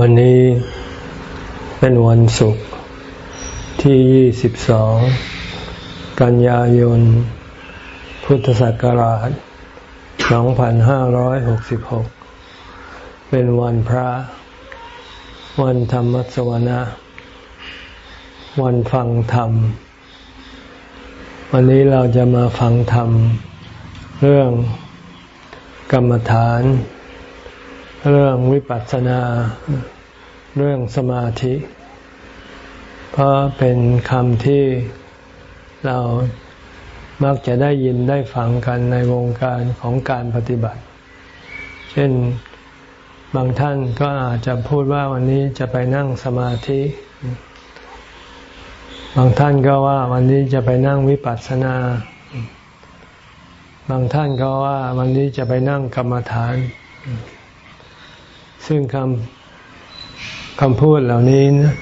วันนี้เป็นวันศุกร์ที่ 22 กันยายน พุทธศักราช 2566 เป็นวันพระ วันธรรมสวนะ วันฟังธรรม วันนี้เราจะมาฟังธรรม เรื่องกรรมฐาน เรื่องวิปัสสนา เรื่องสมาธิ เพราะเป็นคำที่เรามักจะได้ยินได้ฟังกันในวงการของการปฏิบัติ เช่นบางท่านก็อาจจะพูดว่าวันนี้จะไปนั่งสมาธิ บางท่านก็ว่าวันนี้จะไปนั่งวิปัสสนา บางท่านก็ว่าวันนี้จะไปนั่งกรรมฐาน ซึ่งคำคำพูดเหล่านี้นะ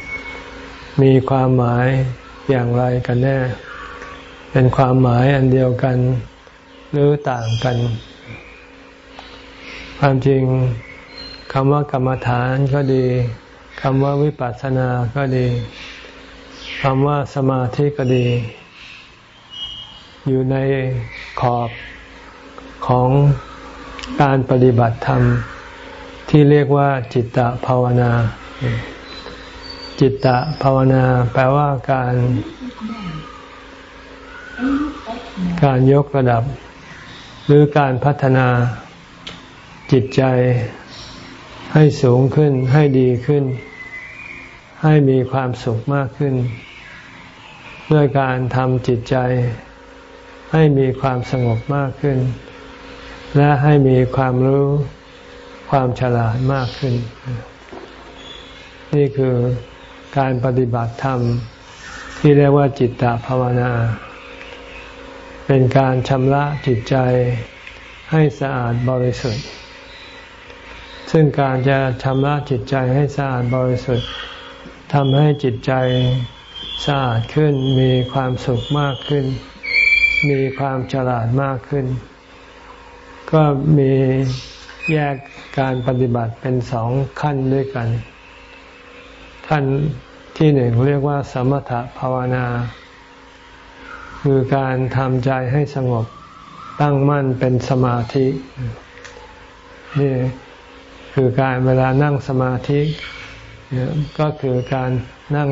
มีความหมายอย่างไรกันแน่ เป็นความหมายอันเดียวกัน หรือต่างกัน ความจริงคำว่ากรรมฐานก็ดีคำว่าวิปัสสนาก็ดีคำว่าสมาธิก็ดี อยู่ในขอบของการปฏิบัติธรรม ที่เรียกว่าจิตตภาวนา จิตตภาวนา แปลว่าการ การยกระดับ หรือการพัฒนาจิตใจให้สูงขึ้นให้ดีขึ้น ให้มีความสุขมากขึ้น ด้วยการทำจิตใจ ให้มีความสงบมากขึ้น และให้มีความรู้ ความฉลาดมากขึ้น นี่คือการปฏิบัติธรรม ที่เรียกว่าจิตตภาวนา เป็นการชำระจิตใจให้สะอาดบริสุทธิ์ ซึ่งการจะชำระจิตใจให้สะอาดบริสุทธิ์ทำให้จิตใจสะอาดขึ้นมีความสุขมากขึ้น มีความฉลาดมากขึ้น ก็มีแยก การปฏิบัติเป็นสองขั้นด้วยกัน ขั้นที่หนึ่งเรียกว่า สมถภาวนา คือการทำใจให้สงบตั้งมั่นเป็นสมาธินี่คือการเวลานั่งสมาธิก็คือการนั่ง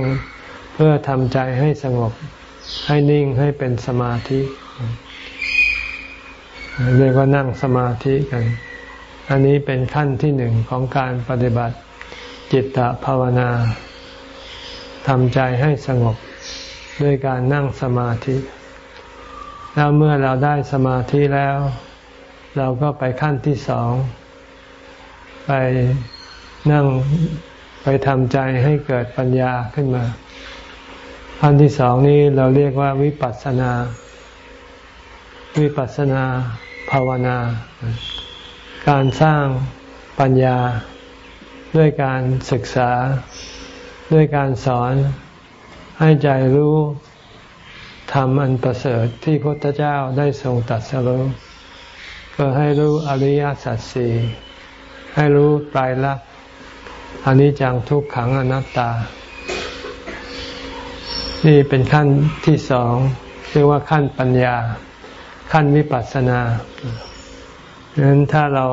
เพื่อทำใจให้สงบให้นิ่งให้เป็นสมาธิ เรียกว่านั่งสมาธิกัน อันนี้เป็นขั้นที่หนึ่งของการปฏิบัติจิตตภาวนาทำใจให้สงบด้วยการนั่งสมาธิ แล้วเมื่อเราได้สมาธิแล้ว เราก็ไปขั้นที่สอง ไปนั่งไปทำใจให้เกิดปัญญาขึ้นมา ขั้นที่สองนี้เราเรียกว่าวิปัสสนา วิปัสสนาภาวนา การสร้างปัญญาด้วยการศึกษา ด้วยการสอนให้ใจรู้ธรรมอันประเสริฐที่พระพุทธเจ้าได้ทรงตัดสรู้ก็ให้รู้อริยสัจสี่ให้รู้ไตรลักษณ์อนิจจังทุกขังอนัตตา นี่เป็นขั้นที่สองเรียกว่าขั้นปัญญา ขั้นวิปัสสนา ดังนั้นถ้าเรา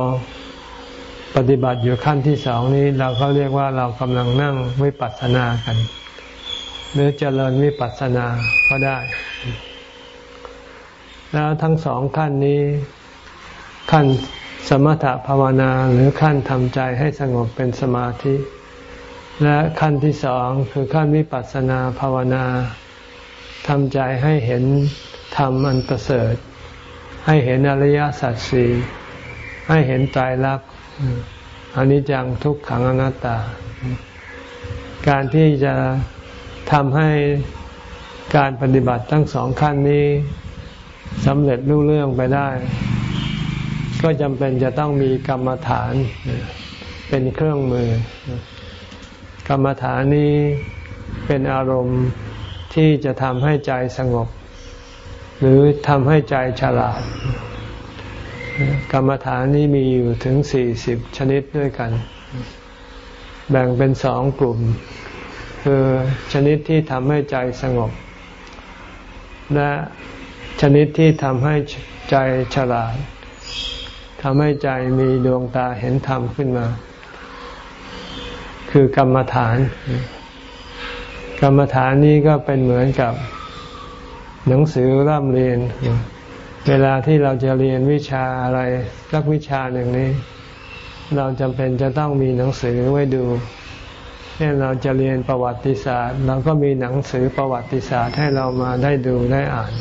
ปฏิบัติอยู่ขั้นที่สองนี้เราก็เรียกว่าเรากำลังนั่งวิปัสสนากัน หรือเจริญวิปัสสนาก็ได้ แล้วทั้งสองขั้นนี้ขั้นสมถภาวนาหรือขั้นทำใจให้สงบเป็นสมาธิ และขั้นที่สองคือขั้นวิปัสสนาภาวนาทำใจให้เห็นธรรมอันประเสริฐ ให้เห็นอริยสัจสี่ ให้เห็นใจรักอันนี้จังทุกขังอนัตตา การที่จะทำให้การปฏิบัติทั้งสองขั้นนี้สำเร็จรุ่งเรื่องไปได้ ก็จำเป็นจะต้องมีกรรมฐานเป็นเครื่องมือ กรรมฐานนี้เป็นอารมณ์ที่จะทำให้ใจสงบ หรือทำให้ใจฉลาด กรรมฐานนี้มีอยู่ถึงสี่สิบชนิดด้วยกัน แบ่งเป็นสองกลุ่ม คือชนิดที่ทำให้ใจสงบ และชนิดที่ทำให้ใจฉลาดทำให้ใจมีดวงตาเห็นธรรมขึ้นมา คือกรรมฐาน กรรมฐานนี้ก็เป็นเหมือนกับหนังสือร่ำเรียน เวลาที่เราจะเรียนวิชาอะไรสักวิชาหนึ่งนี้ เราจำเป็นจะต้องมีหนังสือไว้ดูเช่นเราจะเรียนประวัติศาสตร์ เราก็มีหนังสือประวัติศาสตร์ให้เรามาได้ดูได้อ่าน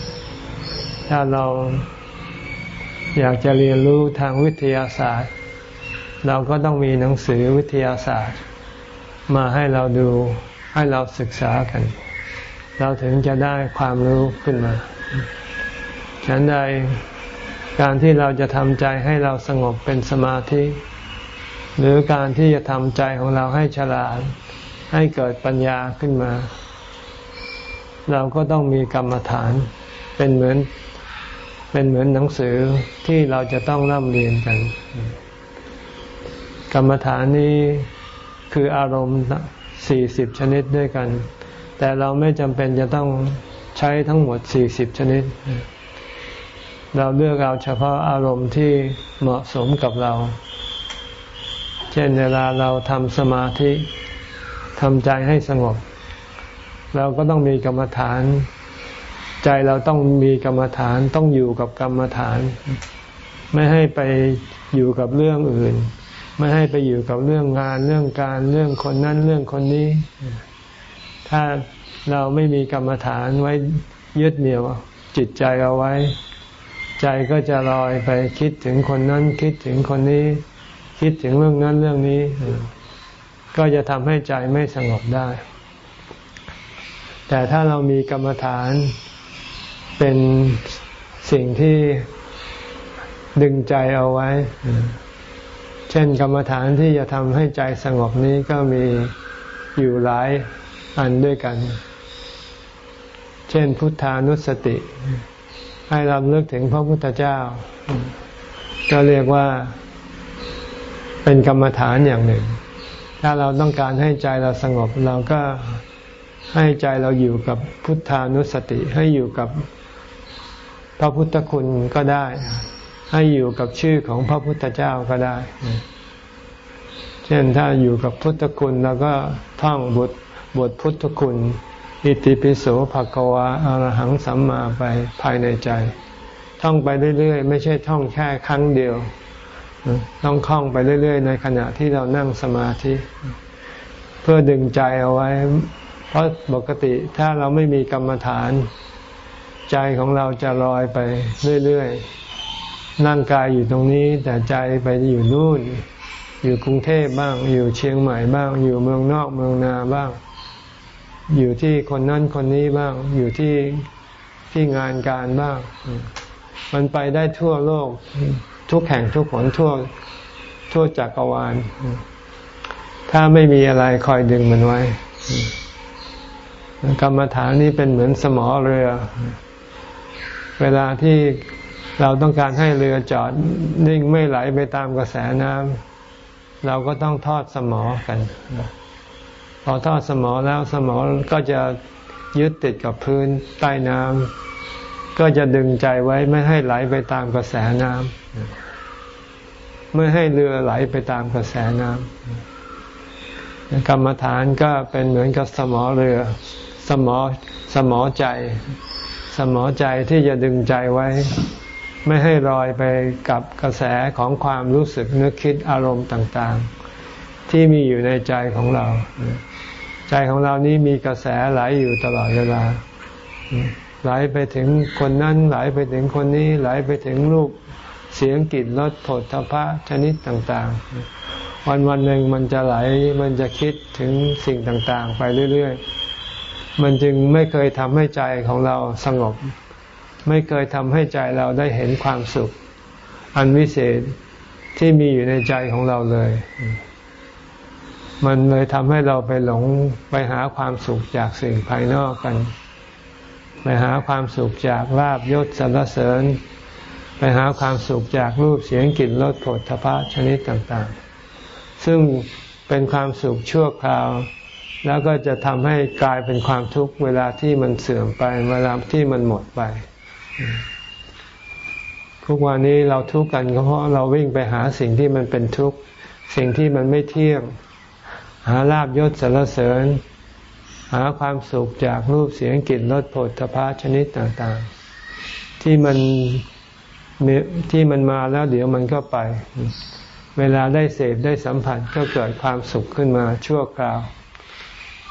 ถ้าเราอยากจะเรียนรู้ทางวิทยาศาสตร์ เราก็ต้องมีหนังสือวิทยาศาสตร์ มาให้เราดูให้เราศึกษากัน เราถึงจะได้ความรู้ขึ้นมา ฉันใดการที่เราจะทำใจให้เราสงบเป็นสมาธิ หรือการที่จะทำใจของเราให้ฉลาด ให้เกิดปัญญาขึ้นมา เราก็ต้องมีกรรมฐานเป็นเหมือนเป็นเหมือนหนังสือที่เราจะต้องร่ำเรียนกัน กรรมฐานนี้คืออารมณ์สี่สิบชนิดด้วยกัน แต่เราไม่จำเป็นจะต้องใช้ทั้งหมดสี่สิบชนิด เราเลือกเอาเฉพาะอารมณ์ที่เหมาะสมกับเรา เช่นเวลาเราทำสมาธิทำใจให้สงบ เราก็ต้องมีกรรมฐาน ใจเราต้องมีกรรมฐานต้องอยู่กับกรรมฐาน ไม่ให้ไปอยู่กับเรื่องอื่น ไม่ให้ไปอยู่กับเรื่องงานเรื่องการเรื่องคนนั้นเรื่องคนนี้ ถ้าเราไม่มีกรรมฐานไว้ยึดเหนี่ยวจิตใจเอาไว้ ใจก็จะลอยไปคิดถึงคนนั้น คิดถึงคนนี้ คิดถึงเรื่องนั้นเรื่องนี้ ก็จะทำให้ใจไม่สงบได้ แต่ถ้าเรามีกรรมฐานเป็นสิ่งที่ดึงใจเอาไว้ เช่นกรรมฐานที่จะทำให้ใจสงบนี้ก็มีอยู่หลายอันด้วยกัน เช่นพุทธานุสติ ให้รำลึกถึงพระพุทธเจ้า ก็เรียกว่าเป็นกรรมฐานอย่างหนึ่ง ถ้าเราต้องการให้ใจเราสงบ เราก็ให้ใจเราอยู่กับพุทธานุสติ ให้อยู่กับพระพุทธคุณก็ได้ ให้อยู่กับชื่อของพระพุทธเจ้าก็ได้ เช่นถ้าอยู่กับพุทธคุณแล้วก็ท่องบทบทพุทธคุณ อิติปิโสภะกวาอรหังสัมมาไปภายในใจ ท่องไปเรื่อยๆ ไม่ใช่ท่องแค่ครั้งเดียว ต้องคล่องไปเรื่อยๆ ในขณะที่เรานั่งสมาธิ เพื่อดึงใจเอาไว้ เพราะปกติถ้าเราไม่มีกรรมฐาน ใจของเราจะลอยไปเรื่อยๆร่งกายอยู่ตรงนี้ แต่ใจไปอยู่นู่น อยู่กรุงเทพบ้าง อยู่เชียงใหม่บ้าง อยู่เมืองนอกเมืองนาบ้าง อยู่ที่คนนั้นคนนี้บ้าง อยู่ที่ที่งานการบ้าง มันไปได้ทั่วโลก ทุกแห่งทุกผลทั่วทั่วจักรวาล ถ้าไม่มีอะไรคอยดึงมันไว้ กรรมฐานนี้เป็นเหมือนสมอเรือ เวลาที่เราต้องการให้เรือจอดนิ่งไม่ไหลไปตามกระแสน้ำเราก็ต้องทอดสมอกัน พอทอดสมอแล้วสมอก็จะยึดติดกับพื้นใต้น้ำก็จะดึงใจไว้ไม่ให้ไหลไปตามกระแสน้ำไม่ให้เรือไหลไปตามกระแสน้ำกรรมฐานก็เป็นเหมือนกับสมอเรือ สมอสมอใจ สมอใจที่จะดึงใจไว้ ไม่ให้ลอยไปกับกระแสของความรู้สึกนึกคิดอารมณ์ต่าง ๆ ที่มีอยู่ในใจของเรา ใจของเรานี้มีกระแสไหลอยู่ตลอดเวลา ไหลไปถึงคนนั้นไหลไปถึงคนนี้ไหลไปถึงรูปเสียงกลิ่นรสผลทพะชนิดต่างๆ วันวันหนึ่งมันจะไหลมันจะคิดถึงสิ่งต่างๆ ไปเรื่อยๆ มันจึงไม่เคยทำให้ใจของเราสงบ ไม่เคยทำให้ใจเราได้เห็นความสุข อันวิเศษที่มีอยู่ในใจของเราเลย มันเลยทำให้เราไปหลงไปหาความสุขจากสิ่งภายนอกกัน ไปหาความสุขจากลาบยศสรรเสริญ ไปหาความสุขจากรูปเสียงกลิ่นรสผลทพะชนิดต่างๆ ซึ่งเป็นความสุขชั่วคราว แล้วก็จะทำให้กลายเป็นความทุกข์เวลาที่มันเสื่อมไปเวลาที่มันหมดไป ทุกวันนี้เราทุกข์กันก็เพราะเราวิ่งไปหาสิ่งที่มันเป็นทุกข์สิ่งที่มันไม่เที่ยง หาลาบยศสรรเสริญ หาความสุขจากรูปเสียงกลิ่นรสผลพะชนิดต่างๆ ที่มันที่มันมาแล้วเดี๋ยวมันก็ไป เวลาได้เสพได้สัมผัสก็เกิดความสุขขึ้นมาชั่วคราว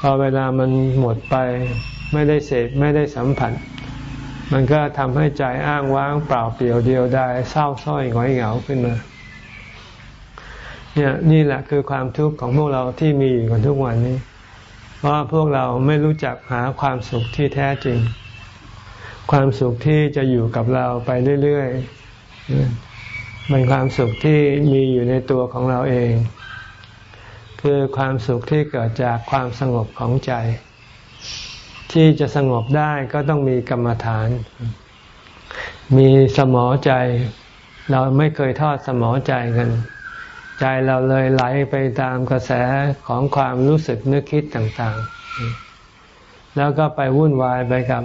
พอเวลามันหมดไป ไม่ได้เสพไม่ได้สัมผัส มันก็ทำให้ใจอ้างว้างเปล่าเปลี่ยวเดียวดายเศร้าส้อยหงอยเหงาขึ้นมา เนี่ยนี่แหละคือความทุกข์ของพวกเราที่มีอยู่กันทุกวันนี้ เพราะพวกเราไม่รู้จักหาความสุขที่แท้จริง ความสุขที่จะอยู่กับเราไปเรื่อยๆเป็นความสุขที่มีอยู่ในตัวของเราเอง คือความสุขที่เกิดจากความสงบของใจ ที่จะสงบได้ก็ต้องมีกรรมฐาน มีสมอใจ เราไม่เคยทอดสมอใจกัน ใจเราเลยไหลไปตามกระแสของความรู้สึกนึกคิดต่างๆ แล้วก็ไปวุ่นวายไปกับ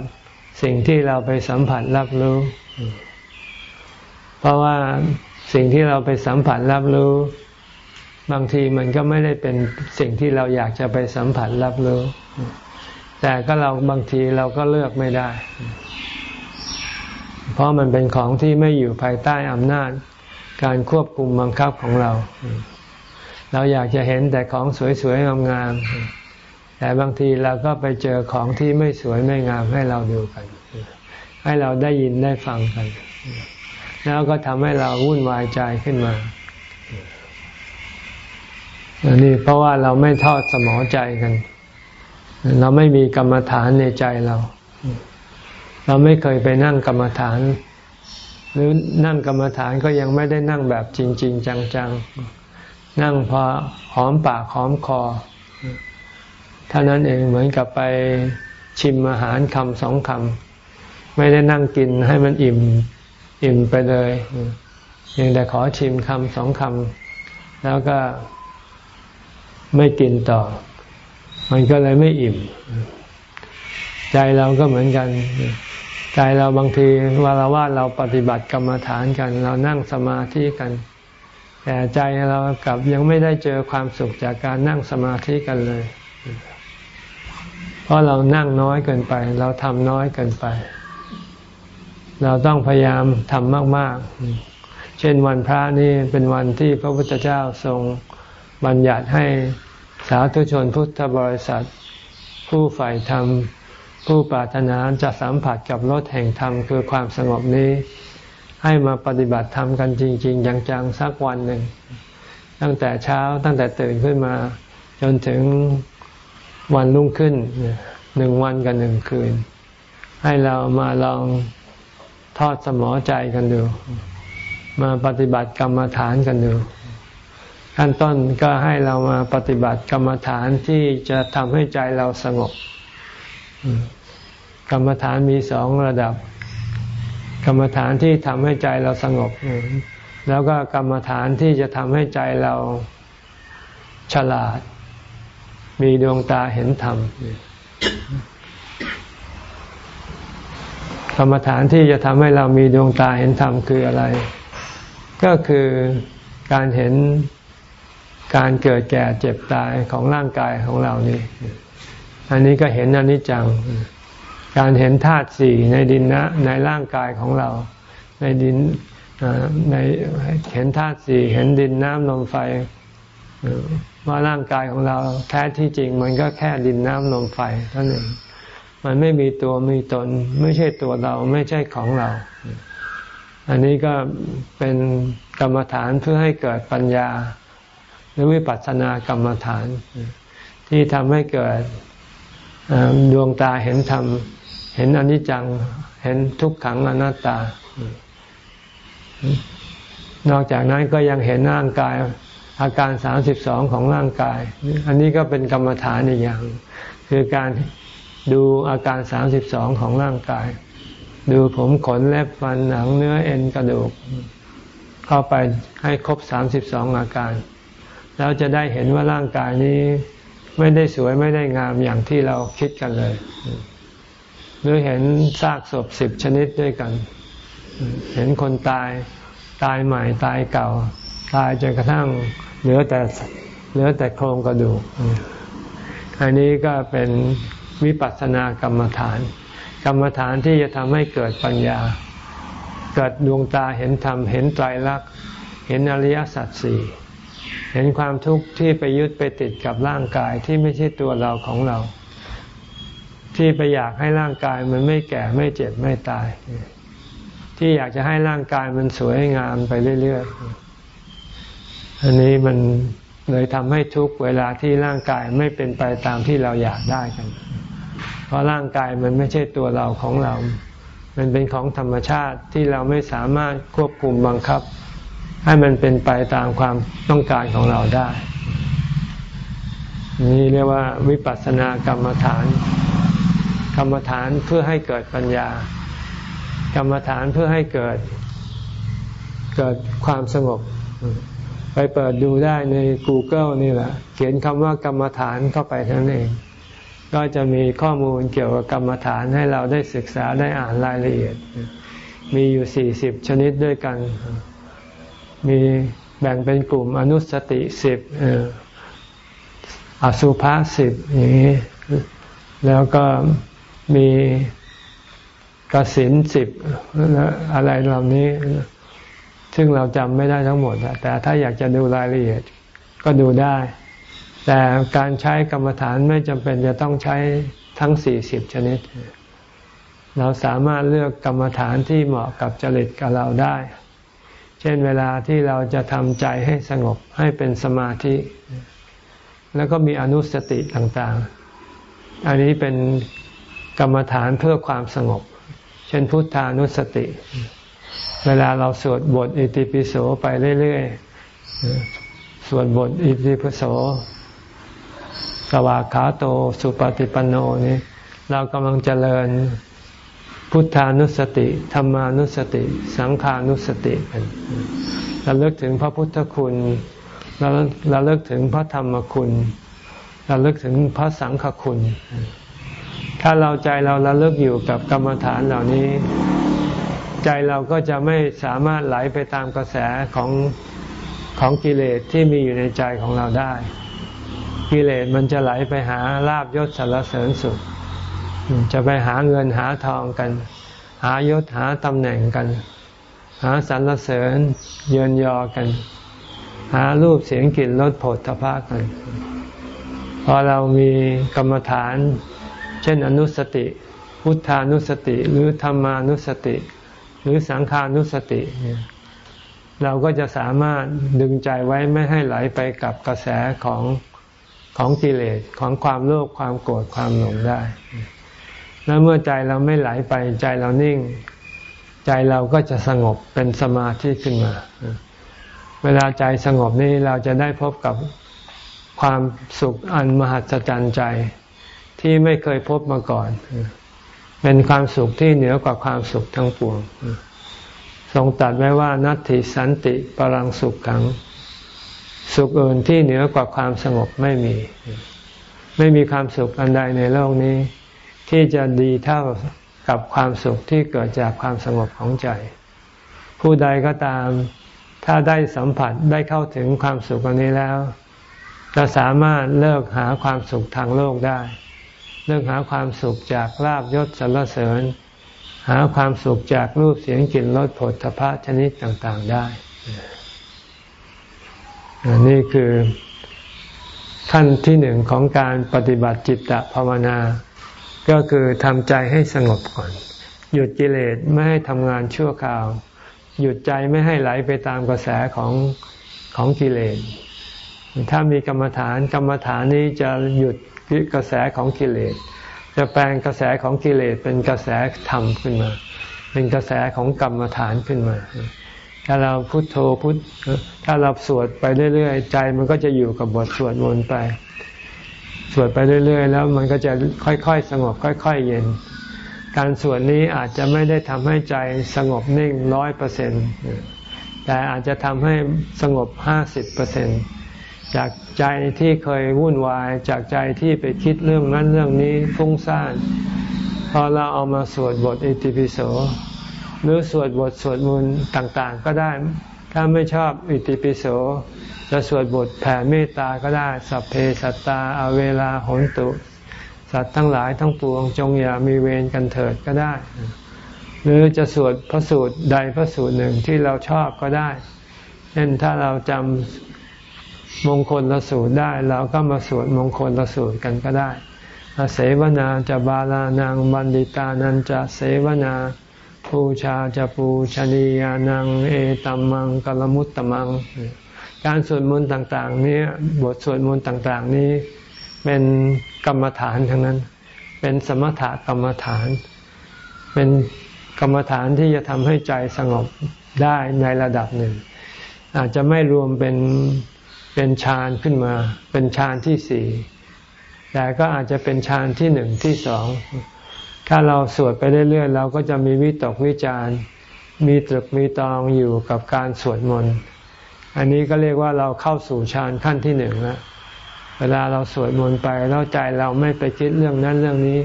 สิ่งที่เราไปสัมผัสรับรู้ เพราะว่าสิ่งที่เราไปสัมผัสรับรู้ บางทีมันก็ไม่ได้เป็นสิ่งที่เราอยากจะไปสัมผัสรับรู้ แต่ก็เราบางทีเราก็เลือกไม่ได้ เพราะมันเป็นของที่ไม่อยู่ภายใต้อำนาจ การควบคุมบังคับของเรา เราอยากจะเห็นแต่ของสวยๆงามๆแต่บางทีเราก็ไปเจอของที่ไม่สวยไม่งามให้เราดูกัน ให้เราได้ยินได้ฟังกัน แล้วก็ทำให้เราวุ่นวายใจขึ้นมาอันนี้เพราะว่าเราไม่ทอดสมอใจกัน เราไม่มีกรรมฐานในใจเรา เราไม่เคยไปนั่งกรรมฐาน หรือนั่งกรรมฐานก็ยังไม่ได้นั่งแบบจริงๆจังๆ นั่งพอหอมปากหอมคอท่านั้นเองเหมือนกับไปชิมอาหารคำสองคำไม่ได้นั่งกินให้มันอิ่มอิ่มไปเลยเพียงแต่ขอชิมคำสองคำแล้วก็ไม่กินต่อ มันก็เลยไม่อิ่ม ใจเราก็เหมือนกัน ใจเราบางทีเวลาว่าเราปฏิบัติกรรมฐานกัน เรานั่งสมาธิกัน แต่ใจเรากับยังไม่ได้เจอความสุขจากการนั่งสมาธิกันเลย เพราะเรานั่งน้อยเกินไป เราทำน้อยเกินไป เราต้องพยายามทำมาก ๆ เช่นวันพระนี่เป็นวันที่พระพุทธเจ้าทรงบัญญัติให้สาธุชนพุทธบริษัท ผู้ใฝ่ธรรม ผู้ปรารถนาจะสัมผัสกับรถแห่งธรรมคือความสงบนี้ ให้มาปฏิบัติธรรมกันจริง ๆ จังๆสักวันหนึ่ง ตั้งแต่เช้าตั้งแต่ตื่นขึ้นมา จนถึงวันรุ่งขึ้นหนึ่งวันกับหนึ่งคืน ให้เรามาลองทอดสมอใจกันดู มาปฏิบัติกรรมฐานกันดูขั้นต้นก็ให้เรามาปฏิบัติกรรมฐานที่จะทำให้ใจเราสงบ กรรมฐานมีสองระดับ กรรมฐานที่ทำให้ใจเราสงบ แล้วก็กรรมฐานที่จะทำให้ใจเราฉลาด มีดวงตาเห็นธรรมกรรมฐานที่จะทำให้เรามีดวงตาเห็นธรรมคืออะไร ก็คือการเห็นการเกิดแก่เจ็บตายของร่างกายของเรานี่ อันนี้ก็เห็นอนิจจัง การเห็นธาตุสี่ในดินนะในร่างกายของเรา ในดินในเห็นธาตุสี่เห็นดินน้ำลมไฟว่าร่างกายของเราแท้ที่จริง มันก็แค่ดินน้ำลมไฟเท่านั้นมันไม่มีตัวมีตน ไม่ใช่ตัวเราไม่ใช่ของเรา อันนี้ก็เป็นกรรมฐานเพื่อให้เกิดปัญญา หรือวิปัสสนากรรมฐาน ที่ทำให้เกิด ดวงตาเห็นธรรม เห็นอนิจจัง เห็นทุกขังอนัตตา นอกจากนั้นก็ยังเห็นร่างกาย อาการสามสิบสองของร่างกาย อันนี้ก็เป็นกรรมฐานอีกอย่าง คือการดูอาการสามสิบสองของร่างกาย ดูผมขนเล็บฟันหนังเนื้อเอ็นกระดูก เข้าไปให้ครบสามสิบสองอาการ แล้วจะได้เห็นว่าร่างกายนี้ ไม่ได้สวยไม่ได้งามอย่างที่เราคิดกันเลยหรือเห็นซากศพสิบชนิดด้วยกัน เห็นคนตายตายใหม่ตายเก่า ตายจนกระทั่งเหลือแต่เหลือแต่โครงกระดูก อันนี้ก็เป็นวิปัสสนากรรมฐาน กรรมฐานที่จะทำให้เกิดปัญญา เกิดดวงตาเห็นธรรม เห็นไตรลักษณ์ เห็นอริยสัจสี่ เห็นความทุกข์ที่ไปยึดไปติดกับร่างกายที่ไม่ใช่ตัวเราของเรา ที่ไปอยากให้ร่างกายมันไม่แก่ไม่เจ็บไม่ตาย ที่อยากจะให้ร่างกายมันสวยงามไปเรื่อยๆ อันนี้มันเลยทำให้ทุกเวลาที่ร่างกายไม่เป็นไปตามที่เราอยากได้กัน เพราะร่างกายมันไม่ใช่ตัวเราของเรา มันเป็นของธรรมชาติที่เราไม่สามารถควบคุมบังคับ ให้มันเป็นไปตามความต้องการของเราได้ นี่เรียกว่าวิปัสสนากรรมฐาน กรรมฐานเพื่อให้เกิดปัญญา กรรมฐานเพื่อให้เกิด เกิดความสงบ ไปเปิดดูได้ใน Google นี่แหละ เขียนคำว่ากรรมฐานเข้าไปเท่านั้นเอง ก็จะมีข้อมูลเกี่ยวกับกรรมฐานให้เราได้ศึกษาได้อ่านรายละเอียด มีอยู่สี่สิบชนิดด้วยกัน มีแบ่งเป็นกลุ่มอนุสติสิบอสุภาสิบอย่างนี้ แล้วก็มีกสินสิบอะไรเหล่านี้ ซึ่งเราจำไม่ได้ทั้งหมด แต่ถ้าอยากจะดูรายละเอียดก็ดูได้ แต่การใช้กรรมฐานไม่จำเป็นจะต้องใช้ทั้งสี่สิบชนิด เราสามารถเลือกกรรมฐานที่เหมาะกับจริตกับเราได้ เช่นเวลาที่เราจะทำใจให้สงบให้เป็นสมาธิ แล้วก็มีอนุสติต่างๆ อันนี้เป็นกรรมฐานเพื่อความสงบ เช่นพุทธานุสติ เวลาเราสวดบทอิติปิโสไปเรื่อยๆ สวดบทอิติปิโสสวากขาโต สุปฏิปันโนนี้ เรากำลังเจริญ พุทธานุสติธรรมานุสติ สังขานุสติกันเราเลิกถึงพระพุทธคุณเราเราเลิกถึงพระธรรมคุณเราเลิกถึงพระสังฆคุณ ถ้าเราใจเราเราเลิกอยู่กับกรรมฐานเหล่านี้ ใจเราก็จะไม่สามารถไหลไปตามกระแสของของกิเลสที่มีอยู่ในใจของเราได้ กิเลสมันจะไหลไปหาลาบยศสารเสริญสุข จะไปหาเงินหาทองกัน หายศหาตำแหน่งกัน หาสรรเสริญเยินยอกัน หารูปเสียงกลิ่นรสผลทพะกัน พอเรามีกรรมฐาน เช่นอนุสติ พุทธานุสติหรือธรรมานุสติ หรือสังขานุสติเนี่ยเราก็จะสามารถดึงใจไว้ไม่ให้ไหลไปกับกระแสของของกิเลสของความโลภความโกรธความหลงได้ แล้วเมื่อใจเราไม่ไหลไปใจเรานิ่ง ใจเราก็จะสงบเป็นสมาธิขึ้นมา เวลาใจสงบนี้เราจะได้พบกับความสุขอันมหัศจรรย์ใจที่ไม่เคยพบมาก่อน เป็นความสุขที่เหนือกว่าความสุขทั้งปวง ทรงตัดไว้ว่านัตถิสันติปรังสุขขัง สุขอื่นที่เหนือกว่าความสงบไม่มี ไม่มีความสุขอันใดในโลกนี้ ที่จะดีเท่ากับความสุขที่เกิดจากความสงบของใจ ผู้ใดก็ตามถ้าได้สัมผัสได้เข้าถึงความสุขอันนี้แล้ว จะสามารถเลิกหาความสุขทางโลกได้เรื่องหาความสุขจากลาบยศสรรเสริญ หาความสุขจากรูปเสียงกลิ่นรสผลพระชนิดต่างๆได้นี่คือขั้นที่หนึ่งของการปฏิบัติจิตตภาวนา ก็คือทำใจให้สงบก่อน หยุดกิเลสไม่ให้ทำงานชั่วคราว หยุดใจไม่ให้ไหลไปตามกระแสของของกิเลส ถ้ามีกรรมฐานกรรมฐานนี้จะหยุดกระแสของกิเลส จะแปลงกระแสของกิเลสเป็นกระแสธรรมขึ้นมา เป็นกระแสของกรรมฐานขึ้นมา ถ้าเราพุโทโธพุทถ้าเราสวดไปเรื่อยๆ ใจมันก็จะอยู่กับบทสวดมนต์ไป สวดไปเรื่อย ๆ แล้วมันก็จะค่อย ๆ สงบ ค่อย ๆ เย็น การสวดนี้อาจจะไม่ได้ทำให้ใจสงบนิ่งร้อยเปอร์เซ็นต์แต่อาจจะทำให้สงบห้าสิบเปอร์เซ็นต์จากใจที่เคยวุ่นวาย จากใจที่ไปคิดเรื่องนั้นเรื่องนี้ฟุ้งซ่านพอเราเอามาสวดบทอิติปิโสหรือสวดบทสวดมนต์ต่างๆ ก็ได้ ถ้าไม่ชอบอิติปิโส จะสวดบทแผ่เมตตาก็ได้ สัพเพสัตตาอเวลาหนตุ สัตว์ทั้งหลายทั้งปวงจงอย่ามีเวรกันเถิดก็ได้ หรือจะสวดพระสูตรใดพระสูตรหนึ่งที่เราชอบก็ได้เช่นถ้าเราจำมงคลละสูตรได้เราก็มาสวดมงคลละสูตรกันก็ได้เสวนาจะบาลานังบันดิตานันจะเสวนาปูชาจะปูชนียานังเอตัมมังกลมุตตมัง การสวดมนต์ต่างๆ นี้บทสวดมนต์ต่างๆ นี้ เป็นกรรมฐานทั้งนั้น เป็นสมถกรรมฐาน เป็นกรรมฐานที่จะทำให้ใจสงบได้ในระดับหนึ่ง อาจจะไม่รวมเป็นเป็นฌานขึ้นมา เป็นฌานที่สี่แต่ก็อาจจะเป็นฌานที่หนึ่งที่สองถ้าเราสวดไปเรื่อยๆเราก็จะมีวิตกวิจารมีตรึกมีตองอยู่กับการสวดมนต์ อันนี้ก็เรียกว่าเราเข้าสู่ฌานขั้นที่หนึ่งแล้วเวลาเราสวดมนต์ไปแล้วใจเราไม่ไปคิดเรื่องนั้นเรื่องนี้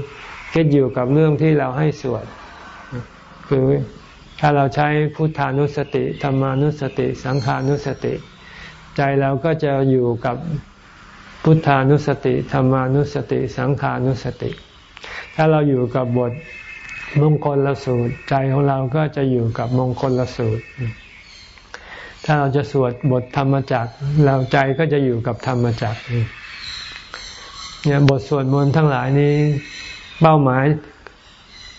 คิดอยู่กับเรื่องที่เราให้สวด คือถ้าเราใช้พุทธานุสติธรรมานุสติ สังขานุสติ ใจเราก็จะอยู่กับพุทธานุสติธรรมานุสติ สังขานุสติ ถ้าเราอยู่กับบทมงคลละสูตร ใจของเราก็จะอยู่กับมงคลละสูตร ถ้าเราจะสวดบทธรรมจักรเราใจก็จะอยู่กับธรรมจักรเนี่ยบทสวดมนต์ทั้งหลายนี้เป้าหมาย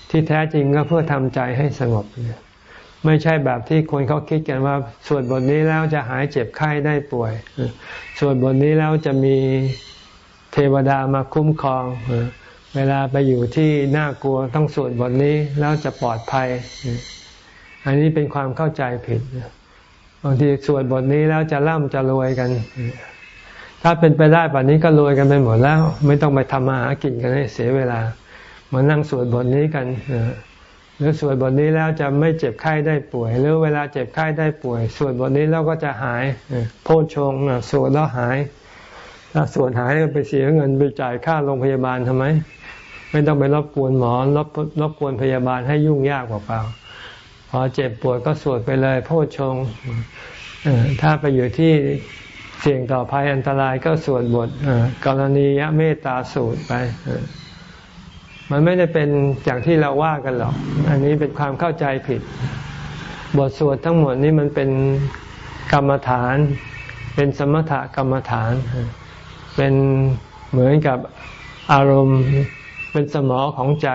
ที่แท้จริงก็เพื่อทำใจให้สงบเนี่ยไม่ใช่แบบที่คนเขาคิดกันว่า สวดบทนี้แล้วจะหายเจ็บไข้ได้ป่วยสวดบทนี้แล้วจะมีเทวดามาคุ้มครอง เวลาไปอยู่ที่น่ากลัวต้องสวดบทนี้แล้วจะปลอดภัย อันนี้เป็นความเข้าใจผิดางทีสวดบทนี้แล้วจะร่ำจะรวยกัน ถ้าเป็นไปได้ป่านนี้ก็รวยกันไปหมดแล้ว ไม่ต้องไปทำมาหากินกันให้เสียเวลา มานั่งสวดบทนี้กันหรือสวดบทนี้แล้วจะไม่เจ็บไข้ได้ป่วย หรือเวลาเจ็บไข้ได้ป่วยสวดบทนี้แล้วก็จะหายโพชงสวดแล้วหายถ้าสวดหายก็ไปเสียเงินไปจ่ายค่าโรงพยาบาลทำไม ไม่ต้องไปรบกวนหมอรบรบกวนพยาบาลให้ยุ่งยากกว่าเปล่า พอเจ็บปวดก็สวดไปเลยโพชงถ้าไปอยู่ที่เสี่ยงต่อภัยอันตรายก็สวดบทกรณียเมตตาสูตรไป มันไม่ได้เป็นอย่างที่เราว่ากันหรอก อันนี้เป็นความเข้าใจผิด บทสวดทั้งหมดนี้มันเป็นกรรมฐาน เป็นสมถกรรมฐาน เป็นเหมือนกับอารมณ์ เป็นสมอของใจ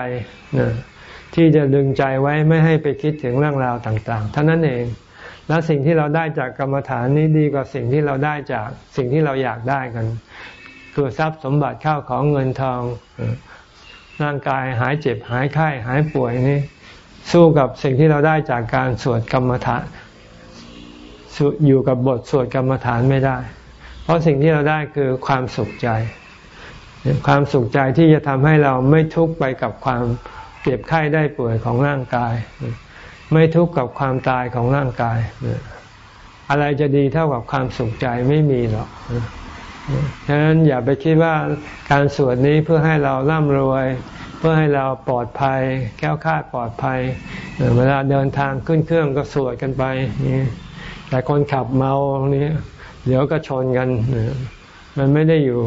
นะ ที่จะดึงใจไว้ไม่ให้ไปคิดถึงเรื่องราวต่างๆเท่านั้นเอง และสิ่งที่เราได้จากกรรมฐานนี้ดีกว่าสิ่งที่เราได้จากสิ่งที่เราอยากได้กัน คือทรัพย์สมบัติข้าวของเงินทองร่างกายหายเจ็บหายไข้หายป่วยนี่สู้กับสิ่งที่เราได้จากการสวดกรรมฐานอยู่กับบทสวดกรรมฐานไม่ได้ เพราะสิ่งที่เราได้คือความสุขใจ ความสุขใจที่จะทำให้เราไม่ทุกข์ไปกับความ เจ็บไข้ได้ป่วยของร่างกาย ไม่ทุกข์กับความตายของร่างกาย อะไรจะดีเท่ากับความสุขใจไม่มีหรอกฉะนั้นอย่าไปคิดว่าการสวดนี้เพื่อให้เราร่ำรวย เพื่อให้เราปลอดภัย แก้วคาดปลอดภัย เวลาเดินทางขึ้นเครื่องก็สวดกันไปนี่แต่คนขับเมานี้ เดี๋ยวก็ชนกัน มันไม่ได้อยู่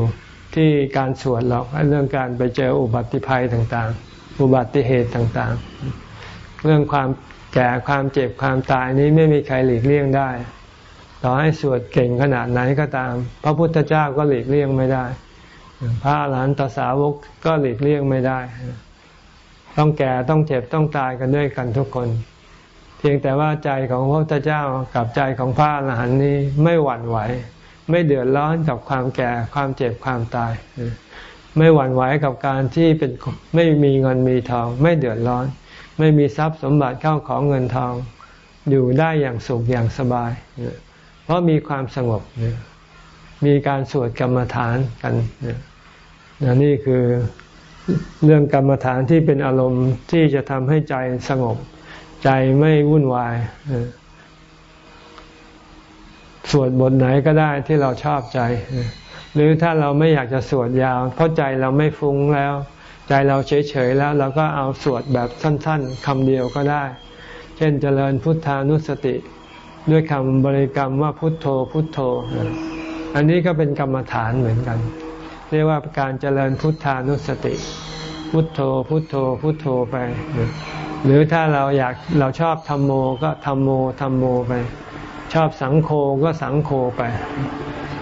ที่การสวดหรอกเรื่องการไปเจออุบัติภัยต่างๆ อุบัติเหตุต่างๆ เรื่องความแก่ความเจ็บความตายนี้ไม่มีใครหลีกเลี่ยงได้ ต่อให้สวดเก่งขนาดไหนก็ตาม พระพุทธเจ้าก็หลีกเลี่ยงไม่ได้ พระหลานตสาวกก็หลีกเลี่ยงไม่ได้ ต้องแก่ต้องเจ็บต้องตายกันด้วยกันทุกคน เพียงแต่ว่าใจของพระพุทธเจ้ากับใจของพระหลานนี้ไม่หวั่นไหว ไม่เดือดร้อนกับความแก่ความเจ็บความตาย ไม่หวั่นไหวกับการที่เป็นไม่มีเงินมีทอง ไม่เดือดร้อน ไม่มีทรัพย์สมบัติเข้าของเงินทอง อยู่ได้อย่างสุขอย่างสบาย เพราะมีความสงบ มีการสวดกรรมฐานกันนนี่คือเรื่องกรรมฐานที่เป็นอารมณ์ที่จะทำให้ใจสงบ ใจไม่วุ่นวายสวดบทไหนก็ได้ที่เราชอบใจ หรือถ้าเราไม่อยากจะสวดยาว เพราะใจเราไม่ฟุ้งแล้ว ใจเราเฉยๆแล้วเราก็เอาสวดแบบสั้นๆคำเดียวก็ได้ เช่นเจริญพุทธานุสติ ด้วยคำบริกรรมว่าพุทโธพุทโธ อันนี้ก็เป็นกรรมฐานเหมือนกัน เรียกว่าการเจริญพุทธานุสติ พุทโธพุทโธพุทโธไปหรือถ้าเราอยากเราชอบธรรมโมก็ธรรมโมธรรมโมไป ชอบสังโฆก็สังโฆไป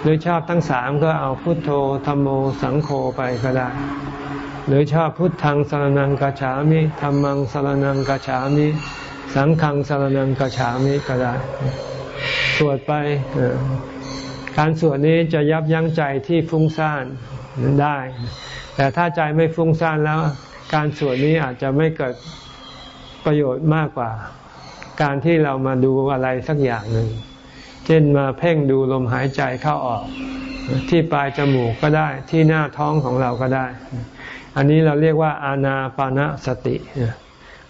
หรือชอบทั้งสามก็เอาพุทโธธรรมโมสังโฆไปก็ได้ หรือชอบพุทธังสรนังกัจฉามิธรรมังสรนังกัจฉามิ สังฆังสรนังกัจฉามิก็ได้ สวดไปการสวดนี้จะยับยั้งใจที่ฟุ้งซ่านได้ แต่ถ้าใจไม่ฟุ้งซ่านแล้ว การสวดนี้อาจจะไม่เกิดประโยชน์มากกว่า การที่เรามาดูอะไรสักอย่างหนึ่ง เช่นมาเพ่งดูลมหายใจเข้าออก ที่ปลายจมูกก็ได้ที่หน้าท้องของเราก็ได้ อันนี้เราเรียกว่า อาณาปานะสติ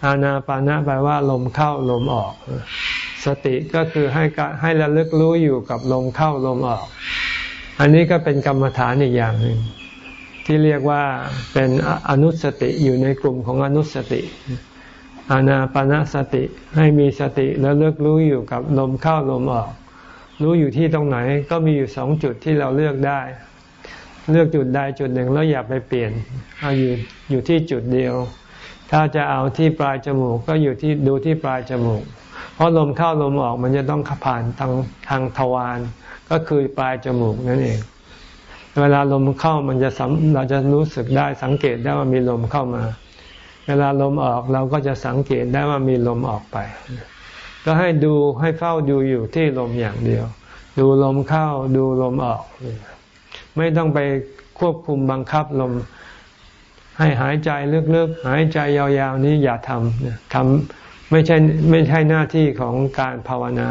อาณาปานะแปลว่าลมเข้าลมออก สติก็คือให้ให้ระลึกรู้อยู่กับลมเข้าลมออก อันนี้ก็เป็นกรรมฐานอีกอย่างหนึ่งที่เรียกว่าเป็นอนุสติอยู่ในกลุ่มของอนุสติอานาปนาสติให้มีสติแล้วเลิกรู้อยู่กับลมเข้าลมออก รู้อยู่ที่ตรงไหนก็มีอยู่สองจุดที่เราเลือกได้ เลือกจุดใดจุดหนึ่งแล้วอย่าไปเปลี่ยนเอาอยู่อยู่ที่จุดเดียว ถ้าจะเอาที่ปลายจมูกก็อยู่ที่ดูที่ปลายจมูก เพราะลมเข้าลมออกมันจะต้องผ่านทางทางทวารก็คือปลายจมูกนั่นเอง เวลาลมเข้ามันจะเราจะรู้สึกได้สังเกตได้ว่ามีลมเข้ามา เวลาลมออกเราก็จะสังเกตได้ว่ามีลมออกไป ก็ให้ดูให้เฝ้าดูอยู่ที่ลมอย่างเดียว ดูลมเข้าดูลมออก ไม่ต้องไปควบคุมบังคับลม ให้หายใจลึกๆ หายใจยาวๆ นี้อย่าทำทำไม่ใช่ไม่ใช่หน้าที่ของการภาวนา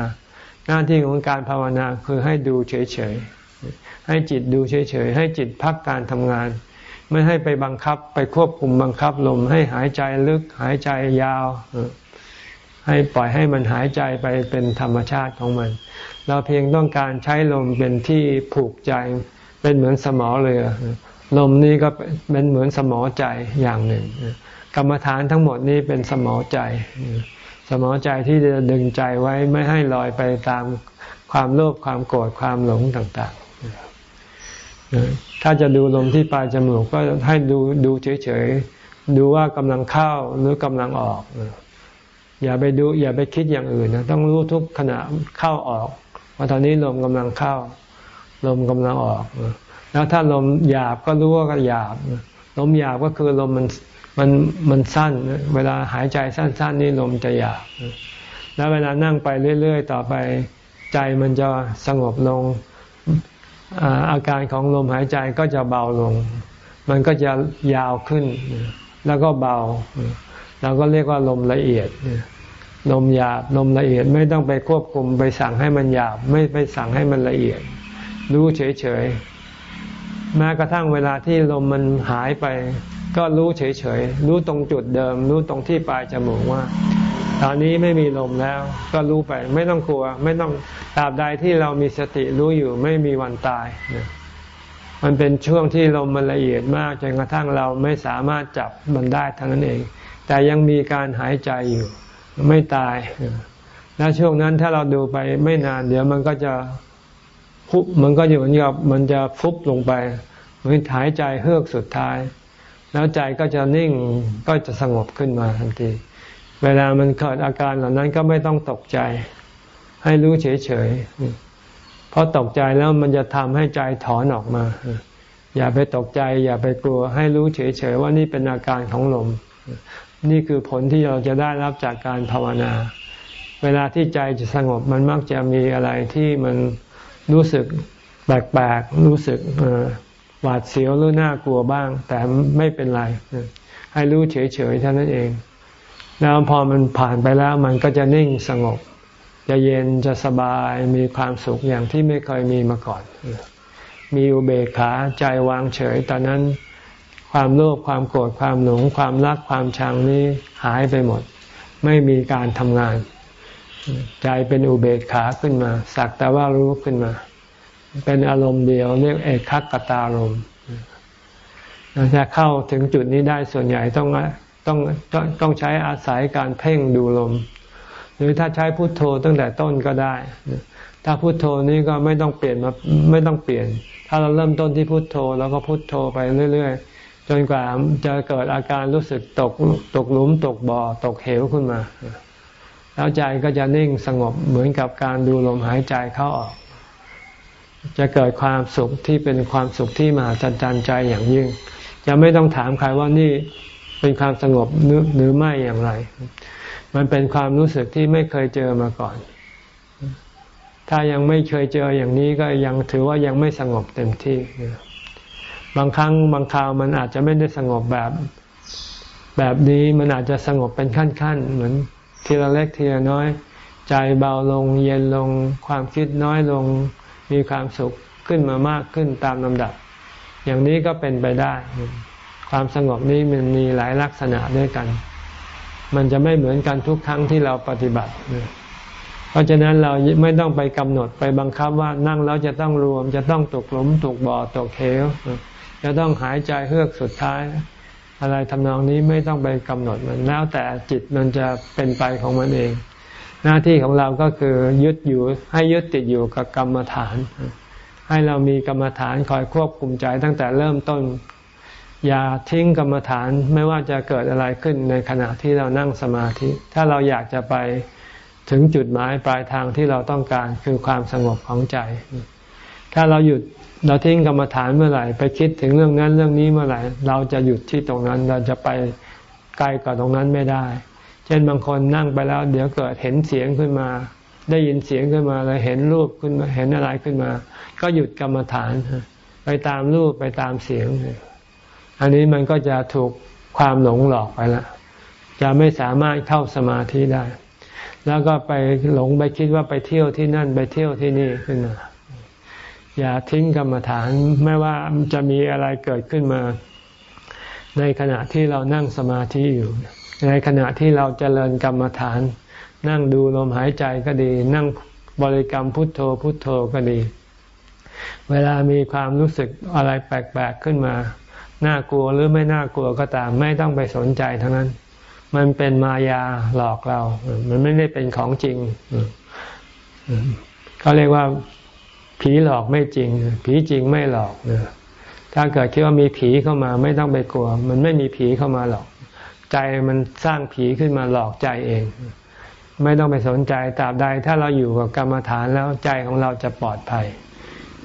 หน้าที่ของการภาวนาคือให้ดูเฉยๆ ให้จิตดูเฉยๆ ให้จิตพักการทำงาน ไม่ให้ไปบังคับไปควบคุมบังคับลม ให้หายใจลึกหายใจยาว ให้ปล่อยให้มันหายใจไปเป็นธรรมชาติของมัน เราเพียงต้องการใช้ลมเป็นที่ผูกใจ เป็นเหมือนสมอเรือ ลมนี้ก็เป็นเหมือนสมอใจอย่างหนึ่ง กรรมฐานทั้งหมดนี้เป็นสมอใจ สมอใจที่จะดึงใจไว้ไม่ให้ลอยไปตามความโลภความโกรธความหลงต่างๆ ถ้าจะดูลมที่ปลายจมูกก็ให้ดูดูเฉยๆ ดูว่ากำลังเข้าหรือกำลังออก อย่าไปดู อย่าไปคิดอย่างอื่นนะต้องรู้ทุกขณะเข้าออก ว่าตอนนี้ลมกำลังเข้า ลมกำลังออก แล้วถ้าลมหยาบก็รู้ว่าก็หยาบ ลมหยาบก็คือลมมันมันมันสั้น เวลาหายใจสั้น ๆ นี่ลมจะหยาบ แล้วเวลานั่งไปเรื่อย ๆ ต่อไปใจมันจะสงบลงอาการของลมหายใจก็จะเบาลง มันก็จะยาวขึ้น แล้วก็เบา เราก็เรียกว่าลมละเอียดลมหยาบลมละเอียดไม่ต้องไปควบคุมไปสั่งให้มันหยาบ ไม่ไปสั่งให้มันละเอียด รู้เฉยๆแม้กระทั่งเวลาที่ลมมันหายไป ก็รู้เฉยๆรู้ตรงจุดเดิม รู้ตรงที่ปลายจมูกว่า ตอนนี้ไม่มีลมแล้ว ก็รู้ไป ไม่ต้องกลัว ไม่ต้องตราบใดที่เรามีสติรู้อยู่ไม่มีวันตายมันเป็นช่วงที่ลมมันละเอียดมากจนกระทั่งเราไม่สามารถจับมันได้เท่านั้นเอง แต่ยังมีการหายใจอยู่ ไม่ตาย แล้วช่วงนั้นถ้าเราดูไปไม่นาน เดี๋ยวมันก็จะพุบมันก็อยู่เหมือนกับมันจะฟุบลงไปมันหายใจเฮือกสุดท้าย แล้วใจก็จะนิ่งก็จะสงบขึ้นมาทันที เวลามันเกิดอาการเหล่านั้นก็ไม่ต้องตกใจ ให้รู้เฉยๆเพราะตกใจแล้วมันจะทำให้ใจถอนออกมาอย่าไปตกใจ อย่าไปกลัวให้รู้เฉยๆว่านี่เป็นอาการของลม นี่คือผลที่เราจะได้รับจากการภาวนา เวลาที่ใจจะสงบมันมักจะมีอะไรที่มันรู้สึกแปลกๆรู้สึกหวาดเสียวหรือน่ากลัวบ้าง แต่ไม่เป็นไร ให้รู้เฉยๆเท่านั้นเอง แล้วพอมันผ่านไปแล้วมันก็จะนิ่งสงบ จะเย็นจะสบายมีความสุขอย่างที่ไม่เคยมีมาก่อน มีอุเบกขาใจวางเฉยตอนนั้น ความโลภความโกรธความหลง ความรักความชังนี้หายไปหมด ไม่มีการทำงาน ใจเป็นอุเบกขาขึ้นมา สักแต่ว่ารู้ขึ้นมา เป็นอารมณ์เดียวเรียกเอกคักตารมเราจะเข้าถึงจุดนี้ได้ส่วนใหญ่ต้องต้องต้องใช้อาศัยการเพ่งดูลม หรือถ้าใช้พุทโธตั้งแต่ต้นก็ได้ ถ้าพุทโธนี้ก็ไม่ต้องเปลี่ยนมาไม่ต้องเปลี่ยน ถ้าเราเริ่มต้นที่พุทโธ แล้วก็พุทโธไปเรื่อย ๆ จนกว่าจะเกิดอาการรู้สึกตกตกหลุมตกบ่อตกเหวขึ้นมา แล้วใจก็จะนิ่งสงบเหมือนกับการดูลมหายใจเข้าออก จะเกิดความสุขที่เป็นความสุขที่มหัศจรรย์ใจอย่างยิ่ง จะไม่ต้องถามใครว่านี่เป็นความสงบหรือไม่อย่างไร มันเป็นความรู้สึกที่ไม่เคยเจอมาก่อน ถ้ายังไม่เคยเจออย่างนี้ก็ยังถือว่ายังไม่สงบเต็มที่ บางครั้งบางคราวมันอาจจะไม่ได้สงบแบบแบบนี้มันอาจจะสงบเป็นขั้นๆ เหมือนทีละเล็กทีละน้อย ใจเบาลงเย็นลงความคิดน้อยลงมีความสุขขึ้นมามากขึ้นตามลำดับ อย่างนี้ก็เป็นไปได้ ความสงบนี้มันมีหลายลักษณะด้วยกัน มันจะไม่เหมือนกันทุกครั้งที่เราปฏิบัติ เพราะฉะนั้นเราไม่ต้องไปกำหนดไปบังคับว่านั่งแล้วจะต้องรวมจะต้องตกหลุมตกบ่อตกเหว จะต้องหายใจเฮือกสุดท้าย อะไรทำนองนี้ไม่ต้องไปกำหนดมันแล้วแต่จิตมันจะเป็นไปของมันเอง หน้าที่ของเราก็คือยึดอยู่ให้ยึดติดอยู่กับกรรมฐาน ให้เรามีกรรมฐานคอยควบคุมใจตั้งแต่เริ่มต้น อย่าทิ้งกรรมฐานไม่ว่าจะเกิดอะไรขึ้นในขณะที่เรานั่งสมาธิ ถ้าเราอยากจะไปถึงจุดหมายปลายทางที่เราต้องการคือความสงบของใจ ถ้าเราหยุด เราทิ้งกรรมฐานเมื่อไหร่ไปคิดถึงเรื่องนั้นเรื่องนี้เมื่อไหร่ เราจะหยุดที่ตรงนั้นเราจะไปไกลกว่าตรงนั้นไม่ได้ เช่นบางคนนั่งไปแล้ว เดี๋ยวเกิดเห็นเสียงขึ้นมา ได้ยินเสียงขึ้นมาเลยเห็นรูปขึ้นมาเห็นอะไรขึ้นมา ก็หยุดกรรมฐาน ไปตามรูปไปตามเสียง อันนี้มันก็จะถูกความหลงหลอกไปละจะไม่สามารถเข้าสมาธิได้ แล้วก็ไปหลงไปคิดว่าไปเที่ยวที่นั่นไปเที่ยวที่นี่ขึ้นมา อย่าทิ้งกรรมฐานไม่ว่าจะมีอะไรเกิดขึ้นมา ในขณะที่เรานั่งสมาธิอยู่ ในขณะที่เราจเจริญกรรมฐาน นั่งดูลมหายใจก็ดี นั่งบริกรรมพุทโธพุทโธก็ดี เวลามีความรู้สึกอะไรแปลกๆขึ้นมา น่ากลัวหรือไม่น่ากลัวก็ตาม ไม่ต้องไปสนใจทั้งนั้น มันเป็นมายาหลอกเรา มันไม่ได้เป็นของจริงเขาเรียกว่า ผีหลอกไม่จริง ผีจริงไม่หลอกถ้าเกิดคิดว่ามีผีเข้ามาไม่ต้องไปกลัว มันไม่มีผีเข้ามาหลอก ใจมันสร้างผีขึ้นมาหลอกใจเอง ไม่ต้องไปสนใจตราบใด ถ้าเราอยู่กับกรรมฐานแล้วใจของเราจะปลอดภัย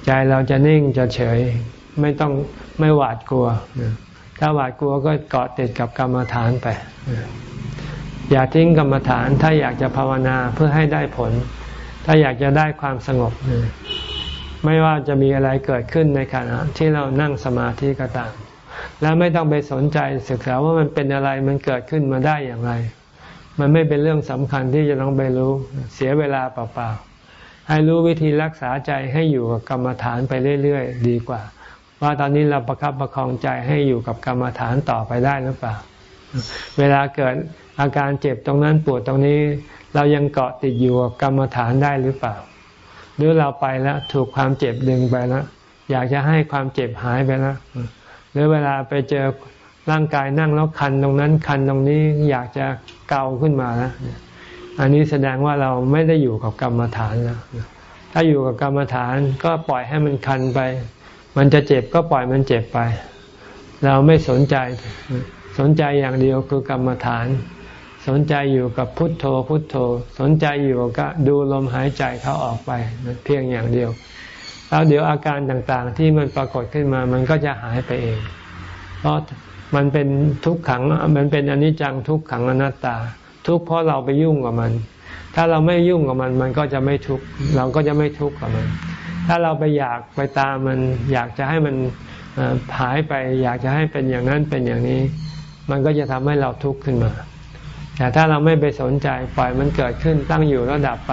ใจเราจะนิ่งจะเฉย ไม่ต้องไม่หวาดกลัว ถ้าหวาดกลัวก็เกาะติดกับกรรมฐานไป อย่าทิ้งกรรมฐานถ้าอยากจะภาวนาเพื่อให้ได้ผล ถ้าอยากจะได้ความสงบ ไม่ว่าจะมีอะไรเกิดขึ้นในขณะที่เรานั่งสมาธิก็ตาม แล้วไม่ต้องไปสนใจศึกษาว่ามันเป็นอะไรมันเกิดขึ้นมาได้อย่างไร มันไม่เป็นเรื่องสำคัญที่จะต้องไปรู้เสียเวลาเปล่าๆให้รู้วิธีรักษาใจให้อยู่กับกรรมฐานไปเรื่อยๆ ดีกว่า ว่าตอนนี้เราประคับประคองใจให้อยู่กับกรรมฐานต่อไปได้หรือเปล่า เวลาเกิดอาการเจ็บตรงนั้นปวดตรงนี้ เรายังเกาะติดอยู่กับกรรมฐานได้หรือเปล่า หรือเราไปแล้วถูกความเจ็บดึงไปแล้วอยากจะให้ความเจ็บหายไปแล้วหรือเวลาไปเจอร่างกายนั่งแล้วคันตรงนั้นคันตรงนี้อยากจะเกาขึ้นมาแล้วอันนี้แสดงว่าเราไม่ได้อยู่กับกรรมฐานแล้วถ้าอยู่กับกรรมฐานก็ปล่อยให้มันคันไป มันจะเจ็บก็ปล่อยมันเจ็บไป เราไม่สนใจสนใจอย่างเดียวคือกรรมฐาน สนใจอยู่กับพุทโธพุทโธ สนใจอยู่กับดูลมหายใจเขาออกไปเพียงอย่างเดียว แล้วเดี๋ยวอาการต่างๆ ที่มันปรากฏขึ้นมามันก็จะหายไปเอง เพราะมันเป็นทุกขังมันเป็นอนิจจังทุกขังอนัตตา ทุกเพราะเราไปยุ่งกับมัน ถ้าเราไม่ยุ่งกับมันมันก็จะไม่ทุกข์เราก็จะไม่ทุกข์กับมัน ถ้าเราไปอยากไปตามมัน อยากจะให้มันหายไป อยากจะให้เป็นอย่างนั้นเป็นอย่างนี้ มันก็จะทำให้เราทุกข์ขึ้นมา แต่ถ้าเราไม่ไปสนใจปล่อยมันเกิดขึ้นตั้งอยู่แล้วดับไป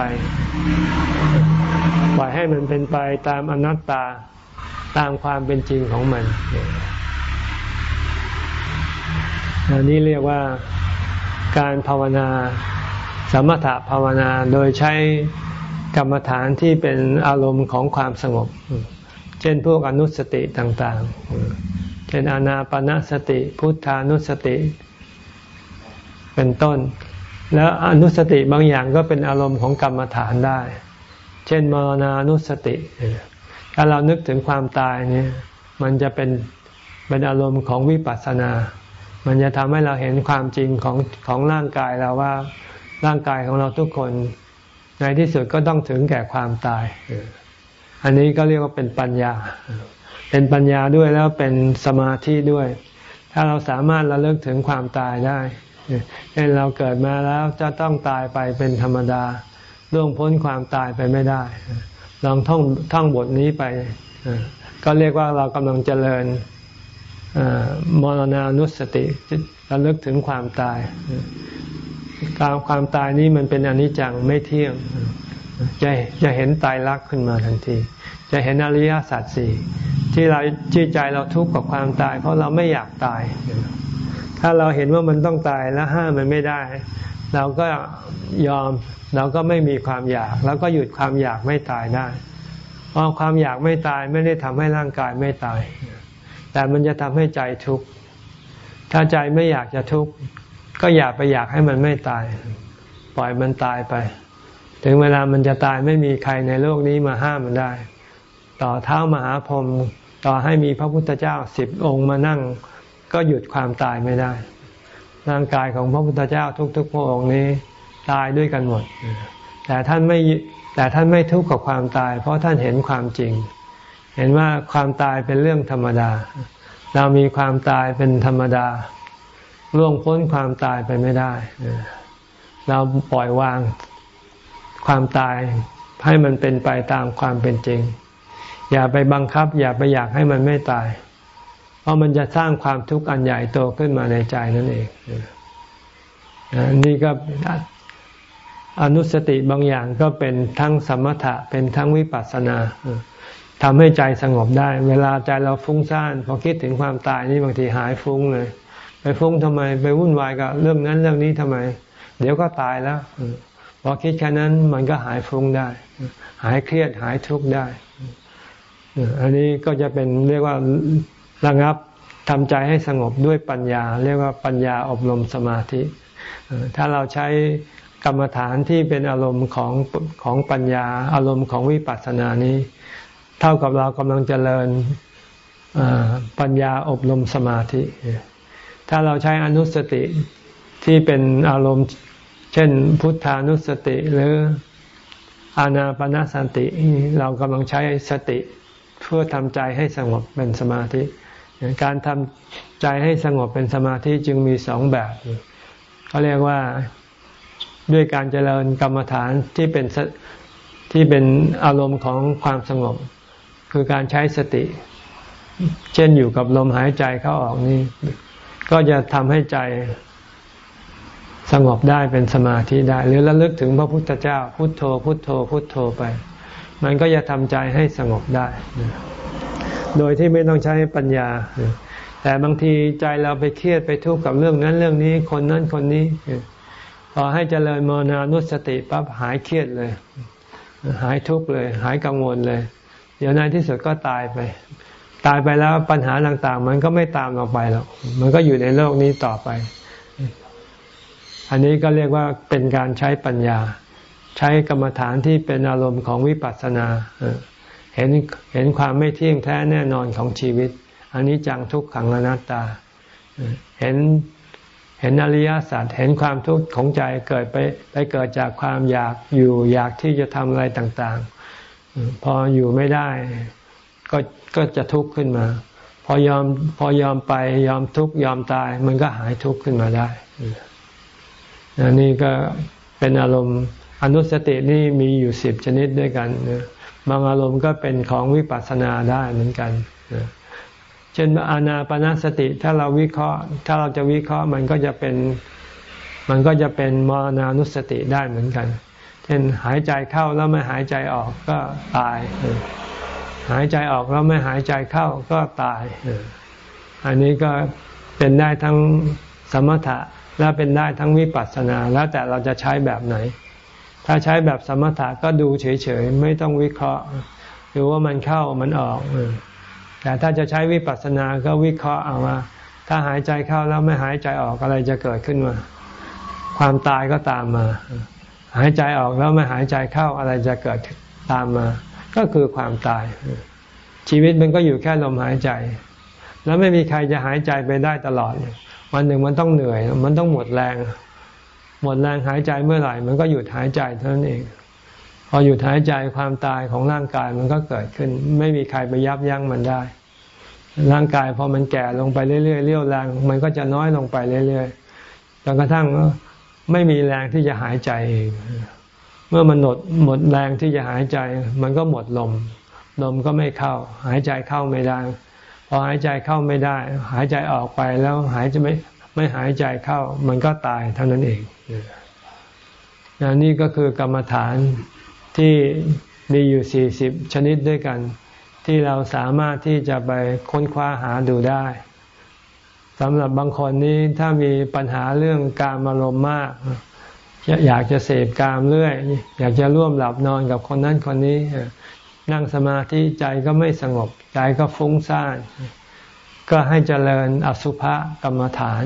ปล่อยให้มันเป็นไปตามอนัตตาตามความเป็นจริงของมันอันนี้เรียกว่าการภาวนาสมถะภาวนาโดยใช้กรรมฐานที่เป็นอารมณ์ของความสงบ เช่นพวกอนุสติต่างๆ เช่นอานาปนาสติ พุทธานุสติ เป็นต้น แล้วอนุสติบางอย่างก็เป็นอารมณ์ของกรรมฐานได้ เช่นมรณานุสติ ถ้าเรานึกถึงความตายเนี่ย มันจะเป็นเป็นอารมณ์ของวิปัสสนา มันจะทำให้เราเห็นความจริงของของร่างกายเราว่าร่างกายของเราทุกคนในที่สุดก็ต้องถึงแก่ความตาย อันนี้ก็เรียกว่าเป็นปัญญา เป็นปัญญาด้วยแล้วเป็นสมาธิด้วย ถ้าเราสามารถระลึกถึงความตายได้ เช่นเราเกิดมาแล้วจะต้องตายไปเป็นธรรมดาล่วงพ้นความตายไปไม่ได้ ลองท่องท่องบทนี้ไป ก็เรียกว่าเรากำลังเจริญมรณานุสติระลึกถึงความตายการความตายนี้มันเป็นอนิจจังไม่เที่ยงจะจะเห็นตายรักขึ้นมาทันที จะเห็นอริยสัจสี่ที่เราที่ใจเราทุกข์กับความตาย เพราะเราไม่อยากตาย ถ้าเราเห็นว่ามันต้องตายแล้วห้ามมันไม่ได้ เราก็ยอมเราก็ไม่มีความอยาก แล้วก็หยุดความอยากไม่ตายได้เพราะความอยากไม่ตายไม่ได้ทำให้ร่างกายไม่ตาย แต่มันจะทำให้ใจทุกข์ถ้าใจไม่อยากจะทุกข์ก็อย่าไปอยากให้มันไม่ตาย ปล่อยมันตายไป ถึงเวลามันจะตายไม่มีใครในโลกนี้มาห้ามมันได้ ต่อเท้ามหาพรหมต่อให้มีพระพุทธเจ้าสิบองค์มานั่ง ก็หยุดความตายไม่ได้ ร่างกายของพระพุทธเจ้าทุกๆพระองค์นี้ ตายด้วยกันหมด แต่ท่านไม่แต่ท่านไม่ทุกข์กับความตาย เพราะท่านเห็นความจริง เห็นว่าความตายเป็นเรื่องธรรมดา เรามีความตายเป็นธรรมดาล่วงพ้นความตายไปไม่ได้ เราปล่อยวางความตายให้มันเป็นไปตามความเป็นจริง อย่าไปบังคับ อย่าไปอยากให้มันไม่ตาย ราะมันจะสร้างความทุกข์อันใหญ่โตขึ้นมาในใจนั่นเองนี่ก็อนุสติบางอย่างก็เป็นทั้งสมถะเป็นทั้งวิปัสสนาทำให้ใจสงบได้ เวลาใจเราฟุ้งซ่านพอคิดถึงความตายนี่บางทีหายฟุ้งเลย ไปฟุ้งทำไม ไปวุ่นวายกับเรื่องนั้นเรื่องนี้ทำไม เดี๋ยวก็ตายแล้วพอคิดแค่นั้นมันก็หายฟุ้งได้ หายเครียดหายทุกข์ได้อันนี้ก็จะเป็นเรียกว่า ระงับทำใจให้สงบด้วยปัญญา เรียกว่าปัญญาอบรมสมาธิ ถ้าเราใช้กรรมฐานที่เป็นอารมณ์ของของปัญญา อารมณ์ของวิปัสสนานี้ เท่ากับเรากำลังเจริญปัญญาอบรมสมาธิ ถ้าเราใช้อนุสติที่เป็นอารมณ์ เช่นพุทธานุสติหรืออานาปนาสันติ เรากำลังใช้สติเพื่อทำใจให้สงบเป็นสมาธิ การทำใจให้สงบเป็นสมาธิจึงมีสองแบบเขาเรียกว่าด้วยการเจริญกรรมฐานที่เป็นที่เป็นอารมณ์ของความสงบ คือการใช้สติ เช่นอยู่กับลมหายใจเข้าออกนี่ก็จะทำให้ใจสงบได้เป็นสมาธิได้ หรือระลึกถึงพระพุทธเจ้า พุทโธ พุทโธ พุทโธไป มันก็จะทำใจให้สงบได้ โดยที่ไม่ต้องใช้ปัญญา แต่บางทีใจเราไปเครียดไปทุกข์กับเรื่องนั้นเรื่องนี้ คนนั้นคนนี้ พอให้เจริญมรณานุสติปั๊บหายเครียดเลย หายทุกข์เลย หายกังวลเลย เดี๋ยวในที่สุดก็ตายไป ตายไปแล้วปัญหาต่างๆ มันก็ไม่ตามเราไปหรอกมันก็อยู่ในโลกนี้ต่อไป อันนี้ก็เรียกว่าเป็นการใช้ปัญญา ใช้กรรมฐานที่เป็นอารมณ์ของวิปัสสนา เห็นเห็นความไม่เที่ยงแท้แน่นอนของชีวิตอันนี้จังทุกขังอนัตตา เห็นเห็นอริยสัจเห็นความทุกข์ของใจเกิดไปไปเกิดจากความอยากอยู่อยากที่จะทำอะไรต่างๆ พออยู่ไม่ได้ก็ก็จะทุกข์ขึ้นมา พอยอมพอยอมไปยอมทุกข์ยอมตาย มันก็หายทุกข์ขึ้นมาได้นนี่ก็เป็นอารมณ์ อนุสตินี่มีอยู่สิบชนิดด้วยกันบางอารมณ์ก็เป็นของวิปัสสนาได้เหมือนกันเช่นอานาปนาสติถ้าเราวิเคราะห์ ถ้าเราจะวิเคราะห์มันก็จะเป็นมันก็จะเป็นมรณานุสติได้เหมือนกัน เช่นหายใจเข้าแล้วไม่หายใจออกก็ตาย หายใจออกแล้วไม่หายใจเข้าก็ตาย อันนี้ก็เป็นได้ทั้งสมถะและเป็นได้ทั้งวิปัสสนา แล้วแต่เราจะใช้แบบไหน ถ้าใช้แบบสมถะก็ดูเฉยๆ ไม่ต้องวิเคราะห์ดูว่ามันเข้ามันออกแต่ถ้าจะใช้วิปัสสนาก็วิเคราะห์เอาว่า ถ้าหายใจเข้าแล้วไม่หายใจออกอะไรจะเกิดขึ้นมา ความตายก็ตามมา หายใจออกแล้วไม่หายใจเข้าอะไรจะเกิดตามมา ก็คือความตาย ชีวิตมันก็อยู่แค่ลมหายใจ แล้วไม่มีใครจะหายใจไปได้ตลอด วันหนึ่งมันต้องเหนื่อย มันต้องหมดแรง หมดแรงหายใจเมื่อไหร่ มันก็หยุดหายใจเท่านั้นเอง พอหยุดหายใจความตายของร่างกายมันก็เกิดขึ้น ไม่มีใครไปยับยั้งมันได้ ร่างกายพอมันแก่ลงไปเรื่อยๆเรี่ยวแรงมันก็จะน้อยลงไปเรื่อยๆจนกระทั่งไม่มีแรงที่จะหายใจเองเมื่อมันหมดหมดแรงที่จะหายใจ มันก็หมดลม ลมก็ไม่เข้า หายใจเข้าไม่ได้ พอหายใจเข้าไม่ได้ หายใจออกไปแล้วหายจะไม่ ไม่หายใจเข้า มันก็ตายเท่านั้นเองนนี่ก็คือกรรมฐานที่มีอยู่สี่สิบชนิดด้วยกัน ที่เราสามารถที่จะไปค้นคว้าหาดูได้สำหรับบางคนนี้ถ้ามีปัญหาเรื่องการอารมณ์มาก อยากจะเสพกามเรื่อย อยากจะร่วมหลับนอนกับคนนั้นคนนี้ นั่งสมาธิใจก็ไม่สงบ ใจก็ฟุ้งซ่าน ก็ให้เจริญอสุภกรรมฐาน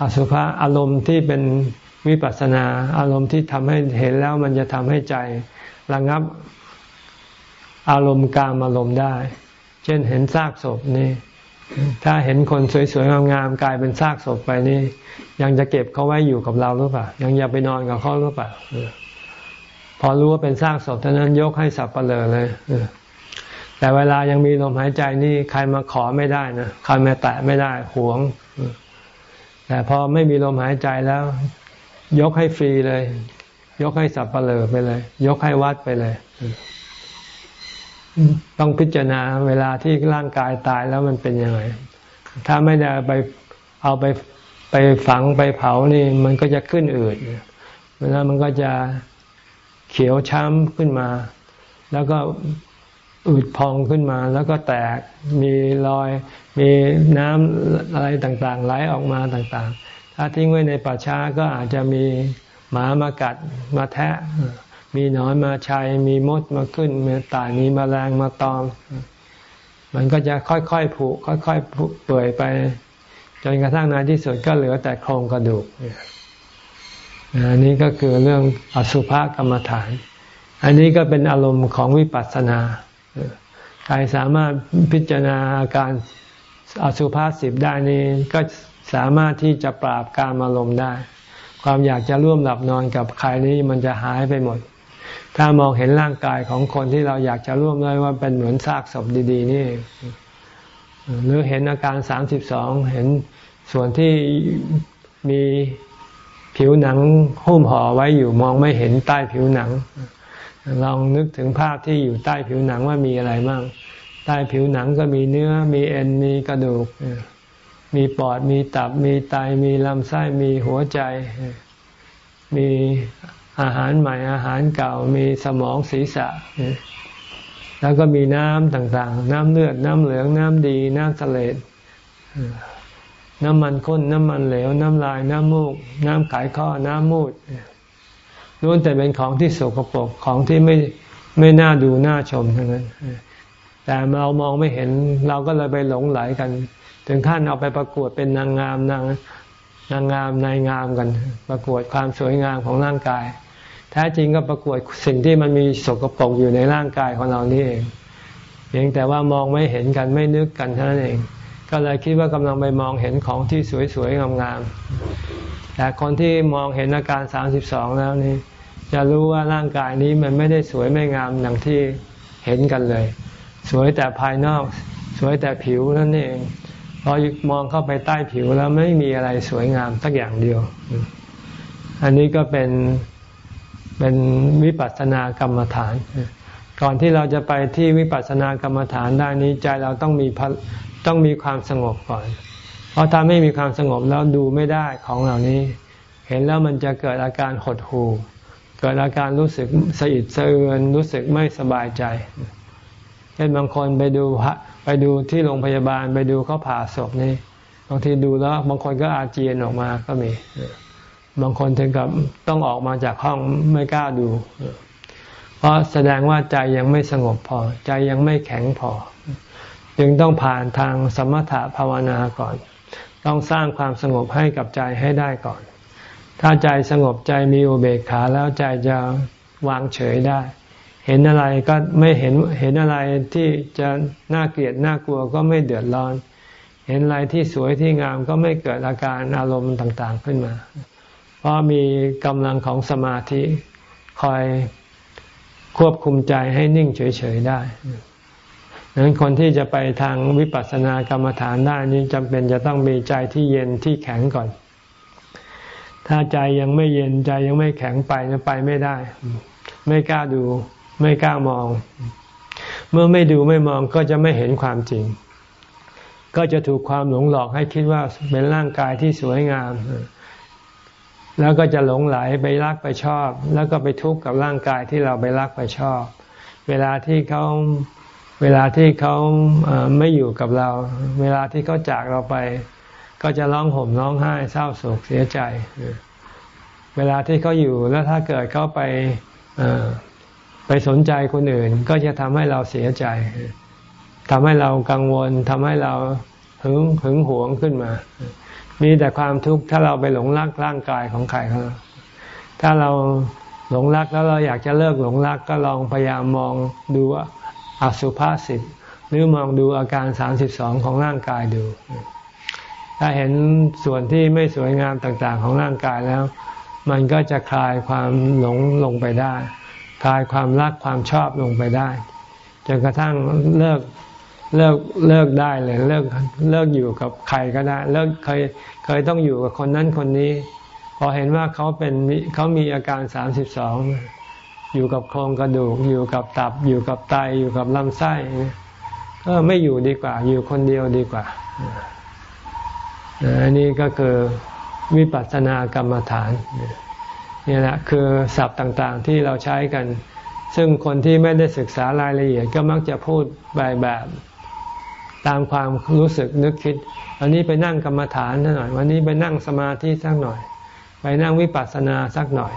อสุภะอารมณ์ที่เป็นวิปัสสนาอารมณ์ที่ทำให้เห็นแล้วมันจะทำให้ใจระงับอารมณ์กามอารมณ์ได้ เช่นเห็นซากศพนี่ ถ้าเห็นคนสวยๆงามๆกลายเป็นซากศพไปนี่ ยังจะเก็บเขาไว้อยู่กับเราหรือเปล่า ยังอย่าไปนอนกับเขาหรือเปล่า พอรู้ว่าเป็นซากศพเท่านั้นยกให้สับเปลือเลย แต่เวลายังมีลมหายใจนี่ใครมาขอไม่ได้นะใครมาแตะไม่ได้หวง แต่พอไม่มีลมหายใจแล้ว ยกให้ฟรีเลย ยกให้สับเปลือไปเลย ยกให้วัดไปเลย ต้องพิจารณาเวลาที่ร่างกายตายแล้วมันเป็นยังไง ถ้าไม่ได้ไปเอาไปไปฝังไปเผานี่ มันก็จะขึ้นอืดเวลามันก็จะเขียวช้ำขึ้นมา แล้วก็ อืดพองขึ้นมาแล้วก็แตกมีรอย มีน้ำอะไรต่างๆไหลออกมาต่างๆ ถ้าทิ้งไว้ในป่าช้าก็อาจจะมีหมามากัดมาแทะ มีหนอนมาชัย มีมดมาขึ้นมีตายมีมแมลงมาตอม มันก็จะค่อยๆผุค่อยๆเปื่อยไปจนกระทั่งในที่สุดก็เหลือแต่โครงกระดูกอันนี้ก็คือเรื่องอสุภกรรมฐาน อันนี้ก็เป็นอารมณ์ของวิปัสสนา ใครสามารถพิจารณาอาการอสุภาสิบได้นี้ก็สามารถที่จะปราบการอารมณ์ได้ ความอยากจะร่วมหลับนอนกับใครนี้มันจะหายไปหมด ถ้ามองเห็นร่างกายของคนที่เราอยากจะร่วมด้วยว่าเป็นเหมือนซากศพดี ๆ นี่ หรือเห็นอาการสามสิบสองเห็นส่วนที่มีผิวหนังหุ้มห่อไว้อยู่มองไม่เห็นใต้ผิวหนัง ลองนึกถึงภาพที่อยู่ใต้ผิวหนังว่ามีอะไรบ้าง ใต้ผิวหนังก็มีเนื้อ มีเอ็น มีกระดูก มีปอด มีตับ มีไต มีลำไส้ มีหัวใจ มีอาหารใหม่ อาหารเก่า มีสมองศีรษะ แล้วก็มีน้ำต่างๆ น้ำเลือด น้ำเหลือง น้ำดี น้ำเสลดน้ำมันข้น น้ำมันเหลว น้ำลาย น้ำมูก น้ำไขข้อ น้ำมูด ล้วนแต่เป็นของที่สกปรกของที่ไม่ไม่น่าดูน่าชมทั้งนั้นแต่เรามองไม่เห็นเราก็เลยไปหลงไหลกัน ถึงขั้นเอาไปประกวดเป็นนางงามนางนางงามนายงามกัน ประกวดความสวยงามของร่างกาย แท้จริงก็ประกวดสิ่งที่มันมีสกปรกอยู่ในร่างกายของเรานี่เองเพียงแต่ว่ามองไม่เห็นกันไม่นึกกันเท่านั้นเอง ก็เลยคิดว่ากำลังไปมองเห็นของที่สวยๆงามๆแต่คนที่มองเห็นอาการสามสิบสองแล้วนี่ จะรู้ว่าร่างกายนี้มันไม่ได้สวยไม่งามอย่างที่เห็นกันเลย สวยแต่ภายนอก สวยแต่ผิวนั่นเองพอมองเข้าไปใต้ผิวแล้วไม่มีอะไรสวยงามสักอย่างเดียว อันนี้ก็เป็นเป็นวิปัสสนากรรมฐาน ก่อนที่เราจะไปที่วิปัสสนากรรมฐานได้นี้ใจเราต้องมีต้องมีความสงบก่อน เพราะถ้าไม่มีความสงบแล้วดูไม่ได้ของเหล่านี้ เห็นแล้วมันจะเกิดอาการหดหู่ เกิดอาการรู้สึกสะอิดสะเอือนรู้สึกไม่สบายใจ เช่นบางคนไปดูไปดูที่โรงพยาบาลไปดูเขาผ่าศพนี่บางทีดูแล้วบางคนก็อาเจียนออกมาก็มี บางคนถึงกับต้องออกมาจากห้องไม่กล้าดู เพราะแสดงว่าใจยังไม่สงบพอ ใจยังไม่แข็งพอ จึงต้องผ่านทางสมถะภาวนาก่อน ต้องสร้างความสงบให้กับใจให้ได้ก่อน ถ้าใจสงบใจมีอุเบกขาแล้วใจจะวางเฉยได้ เห็นอะไรก็ไม่เห็นเห็นอะไรที่จะน่าเกลียดน่ากลัวก็ไม่เดือดร้อน เห็นอะไรที่สวยที่งามก็ไม่เกิดอาการอารมณ์ต่างๆขึ้นมา เพราะมีกำลังของสมาธิคอยควบคุมใจให้นิ่งเฉยๆได้ดังนั้นคนที่จะไปทางวิปัสสนากรรมฐานได้นี้จำเป็นจะต้องมีใจที่เย็นที่แข็งก่อน ถ้าใจยังไม่เย็นใจยังไม่แข็งไปจะไปไม่ได้ ไม่กล้าดู ไม่กล้ามอง เมื่อไม่ดูไม่มองก็จะไม่เห็นความจริง ก็จะถูกความหลงหลอกให้คิดว่าเป็นร่างกายที่สวยงาม แล้วก็จะหลงไหลไปรักไปชอบ แล้วก็ไปทุกข์กับร่างกายที่เราไปรักไปชอบ เวลาที่เขาเวลาที่เขาไม่อยู่กับเรา เวลาที่เขาจากเราไป ก็จะร้องห่มร้องไห้เศร้าโศกเสียใจ เวลาที่เขาอยู่แล้วถ้าเกิดเขาไปไปสนใจคนอื่น ก็จะทำให้เราเสียใจทำให้เรากังวลทำให้เราหึงหึงหวงขึ้นมา มีแต่ความทุกข์ถ้าเราไปหลงรักร่างกายของใครเขาถ้าเราหลงรักแล้วเราอยากจะเลิกหลงรักก็ลองพยายามมองดูอสุภาษิตหรือมองดูอาการสามสิบสองของร่างกายดู ถ้าเห็นส่วนที่ไม่สวยงามต่างๆ ของร่างกายแล้ว มันก็จะคลายความหลงลงไปได้ คลายความรักความชอบลงไปได้จนกระทั่งเลิกเลิกเลิกได้เลยเลิกเลิกอยู่กับใครก็ได้ เลิกเคยเคยต้องอยู่กับคนนั้นคนนี้ พอเห็นว่าเขาเป็นเขามีอาการสามสิบสองอยู่กับโครงกระดูก อยู่กับตับ อยู่กับไตอยู่กับลำไส้ก็ไม่อยู่ดีกว่า อยู่คนเดียวดีกว่า อันนี้ก็คือวิปัสสนากรรมฐานนี่แหละคือศัพท์ต่างๆที่เราใช้กัน ซึ่งคนที่ไม่ได้ศึกษารายละเอียดก็มักจะพูดแบบแบบตามความรู้สึกนึกคิด วันนี้ไปนั่งกรรมฐานสักหน่อย วันนี้ไปนั่งสมาธิสักหน่อย ไปนั่งวิปัสสนาสักหน่อย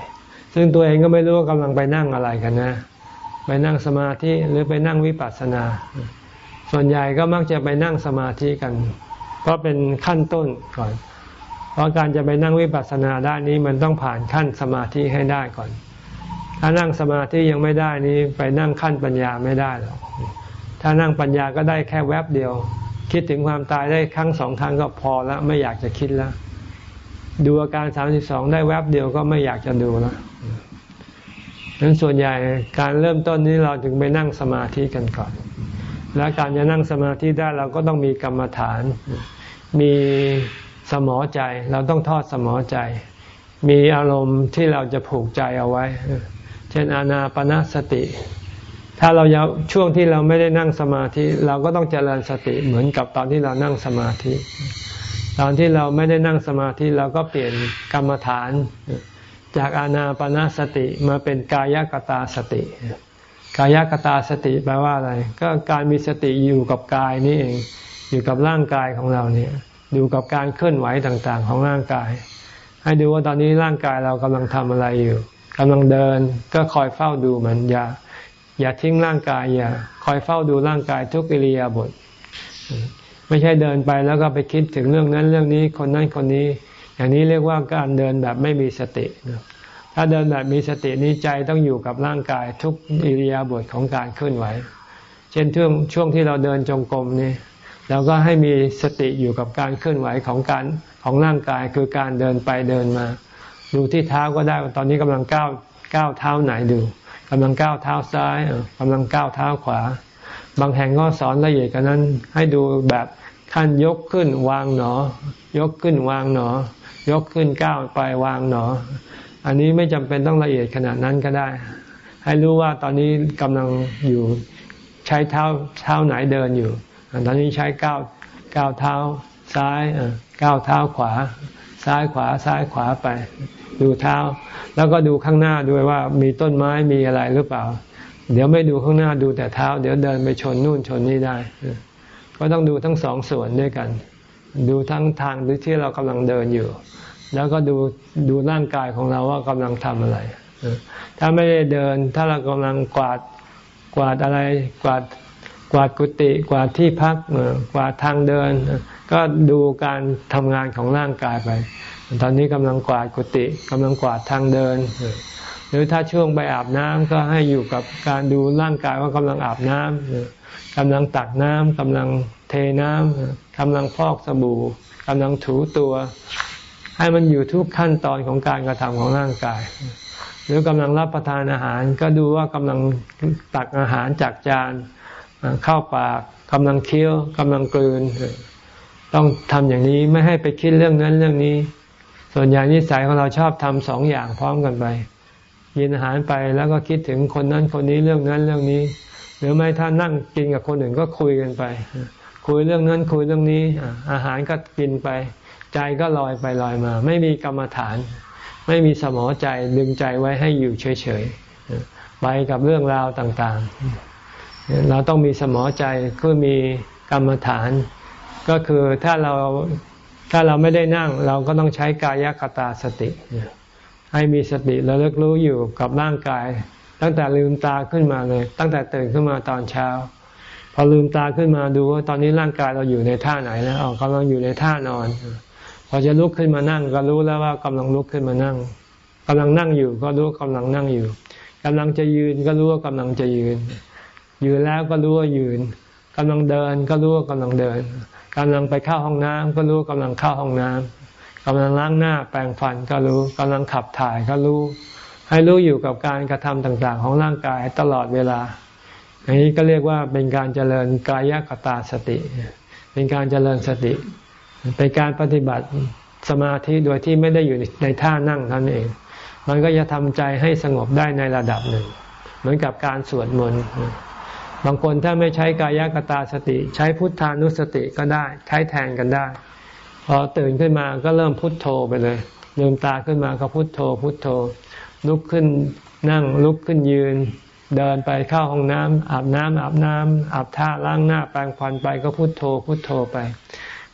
ซึ่งตัวเองก็ไม่รู้ว่ากำลังไปนั่งอะไรกันนะ ไปนั่งสมาธิหรือไปนั่งวิปัสสนา ส่วนใหญ่ก็มักจะไปนั่งสมาธิกัน เพราะเป็นขั้นต้นก่อน เพราะการจะไปนั่งวิปัสสนาได้นี้มันต้องผ่านขั้นสมาธิให้ได้ก่อน ถ้านั่งสมาธิยังไม่ได้นี้ไปนั่งขั้นปัญญาไม่ได้หรอก ถ้านั่งปัญญาก็ได้แค่แวบเดียว คิดถึงความตายได้ครั้งสองครั้งก็พอแล้วไม่อยากจะคิดแล้ว ดูอาการสามสิบสองได้แวบเดียวก็ไม่อยากจะดูแล้วดังนั้นส่วนใหญ่การเริ่มต้นนี้เราถึงไปนั่งสมาธิกันก่อน และการจะนั่งสมาธิได้เราก็ต้องมีกรรมฐาน มีสมอใจ เราต้องทอดสมอใจ มีอารมณ์ที่เราจะผูกใจเอาไว้ เช่นอานาปนาสติ ถ้าเราช่วงที่เราไม่ได้นั่งสมาธิ เราก็ต้องเจริญสติเหมือนกับตอนที่เรานั่งสมาธิ ตอนที่เราไม่ได้นั่งสมาธิเราก็เปลี่ยนกรรมฐาน จากอานาปนาสติมาเป็นกายกตาสติ กายกตาสติแปลว่าอะไร ก็การมีสติอยู่กับกายนี่เอง อยู่กับร่างกายของเราเนี่ยดูกับการเคลื่อนไหวต่างๆ ของร่างกาย ให้ดูว่าตอนนี้ร่างกายเรากำลังทำอะไรอยู่กำลังเดินก็คอยเฝ้าดูมันอย่าอย่าทิ้งร่างกายอย่าคอยเฝ้าดูร่างกายทุกอิริยาบถไม่ใช่เดินไปแล้วก็ไปคิดถึงเรื่องนั้นเรื่องนี้คนนั้นคนนี้ อย่างนี้เรียกว่าการเดินแบบไม่มีสติ ถ้าเดินแบบมีสตินี้ใจต้องอยู่กับร่างกายทุกอิริยาบถของการเคลื่อนไหว เช่นช่วงช่วงที่เราเดินจงกรมนี่เราก็ให้มีสติอยู่กับการเคลื่อนไหวของการของร่างกายคือการเดินไปเดินมา ดูที่เท้าก็ได้ตอนนี้กำลังก้าวก้าวเท้าไหนดูกำลังก้าวเท้าซ้ายกำลังก้าวเท้าขวา บางแห่งก็สอนละเอียดกันนั้น ให้ดูแบบขั้นยกขึ้นวางหนอ ยกขึ้นวางหนอ ยกขึ้นก้าวไปวางหนอ อันนี้ไม่จำเป็นต้องละเอียดขนาดนั้นก็ได้ ให้รู้ว่าตอนนี้กำลังอยู่ใช้เท้าเท้าไหนเดินอยู่ ตอนนี้ใช้ก้าวก้าวเท้าซ้ายก้าวเท้าขวา ซ้ายขวาซ้ายขวาไป ดูเท้า แล้วก็ดูข้างหน้าด้วยว่ามีต้นไม้มีอะไรหรือเปล่า เดี๋ยวไม่ดูข้างหน้าดูแต่เท้า เดี๋ยวเดินไปชนนู่นชนนี่ได้ ก็ต้องดูทั้งสองส่วนด้วยกัน ดูทั้งทางที่เรากำลังเดินอยู่ แล้วก็ดูดูร่างกายของเราว่ากำลังทำอะไร ถ้าไม่ได้เดิน ถ้าเรากำลังกวาดกวาดอะไรกวาดกวาดกุฏิกวาดที่พักกวาดทางเดิน ก็ดูการทำงานของร่างกายไป ตอนนี้กำลังกวาดกุฏิกำลังกวาดทางเดิน หรือถ้าช่วงไปอาบน้ำก็ให้อยู่กับการดูร่างกายว่ากำลังอาบน้ำกำลังตักน้ำกำลังเทน้ำกำลังพอกสบู่กำลังถูตัว ให้มันอยู่ทุกขั้นตอนของการกระทำของร่างกาย หรือกำลังรับประทานอาหารก็ดูว่ากำลังตักอาหารจากจานเข้าปากกำลังเคี้ยวกำลังกลืน ต้องทำอย่างนี้ไม่ให้ไปคิดเรื่องนั้นเรื่องนี้ ส่วนใหญ่นิสัยของเราชอบทำสองอย่างพร้อมกันไปกินอาหารไปแล้วก็คิดถึงคนนั้นคนนี้เรื่องนั้นเรื่องนี้ หรือไม่ถ้านั่งกินกับคนอื่นก็คุยกันไป คุยเรื่องนั้นคุยเรื่องนี้อาหารก็กินไป ใจก็ลอยไปลอยมา ไม่มีกรรมฐาน ไม่มีสมอใจดึงใจไว้ให้อยู่เฉยๆไปกับเรื่องราวต่างๆ เราต้องมีสมอใจคือมีกรรมฐาน ก็คือถ้าเราถ้าเราไม่ได้นั่ง เราก็ต้องใช้กายกตาสติ ให้มีสติระลึกรู้อยู่กับร่างกาย ตั้งแต่ลืมตาขึ้นมาเลย ตั้งแต่ตื่นขึ้นมาตอนเช้า พอลืมตาขึ้นมาดูว่าตอนนี้ร่างกายเราอยู่ในท่าไหนแล้วอ๋อกำลังอยู่ในท่านอน พอจะลุกขึ้นมานั่งก็รู้แล้วว่ากำลังลุกขึ้นมานั่งกำลังนั่งอยู่ก็รู้กำลังนั่งอยู่กำลังจะยืนก็รู้ว่ากำลังจะยืน ยืนแล้วก็รู้ว่ายืนกำลังเดินก็รู้ว่ากำลังเดินกำลังไปเข้าห้องน้ำก็รู้กำลังเข้าห้องน้ำกำลังล้างหน้าแปรงฟันก็รู้กำลังขับถ่ายก็รู้ ให้รู้อยู่กับการกระทำต่างๆ ของร่างกายตลอดเวลาอันนี้ก็เรียกว่าเป็นการเจริญกายกตาสติ เป็นการเจริญสติ เป็นการปฏิบัติสมาธิโดยที่ไม่ได้อยู่ในท่านั่งนั่นเอง มันก็จะทำใจให้สงบได้ในระดับหนึ่ง เหมือนกับการสวดมนต์บางคนถ้าไม่ใช้กายกตาสติ ใช้พุทธานุสติก็ได้ ใช้แทนกันได้ พอตื่นขึ้นมาก็เริ่มพุทโธไปเลยลืมตาขึ้นมาก็พุทโธ พุทโธ ลุกขึ้นนั่งลุกขึ้นยืน เดินไปเข้าห้องน้ำอาบน้ำอาบน้ำอาบท่าล้างหน้าแปรงฟันไปก็พุทโธ พุทโธไป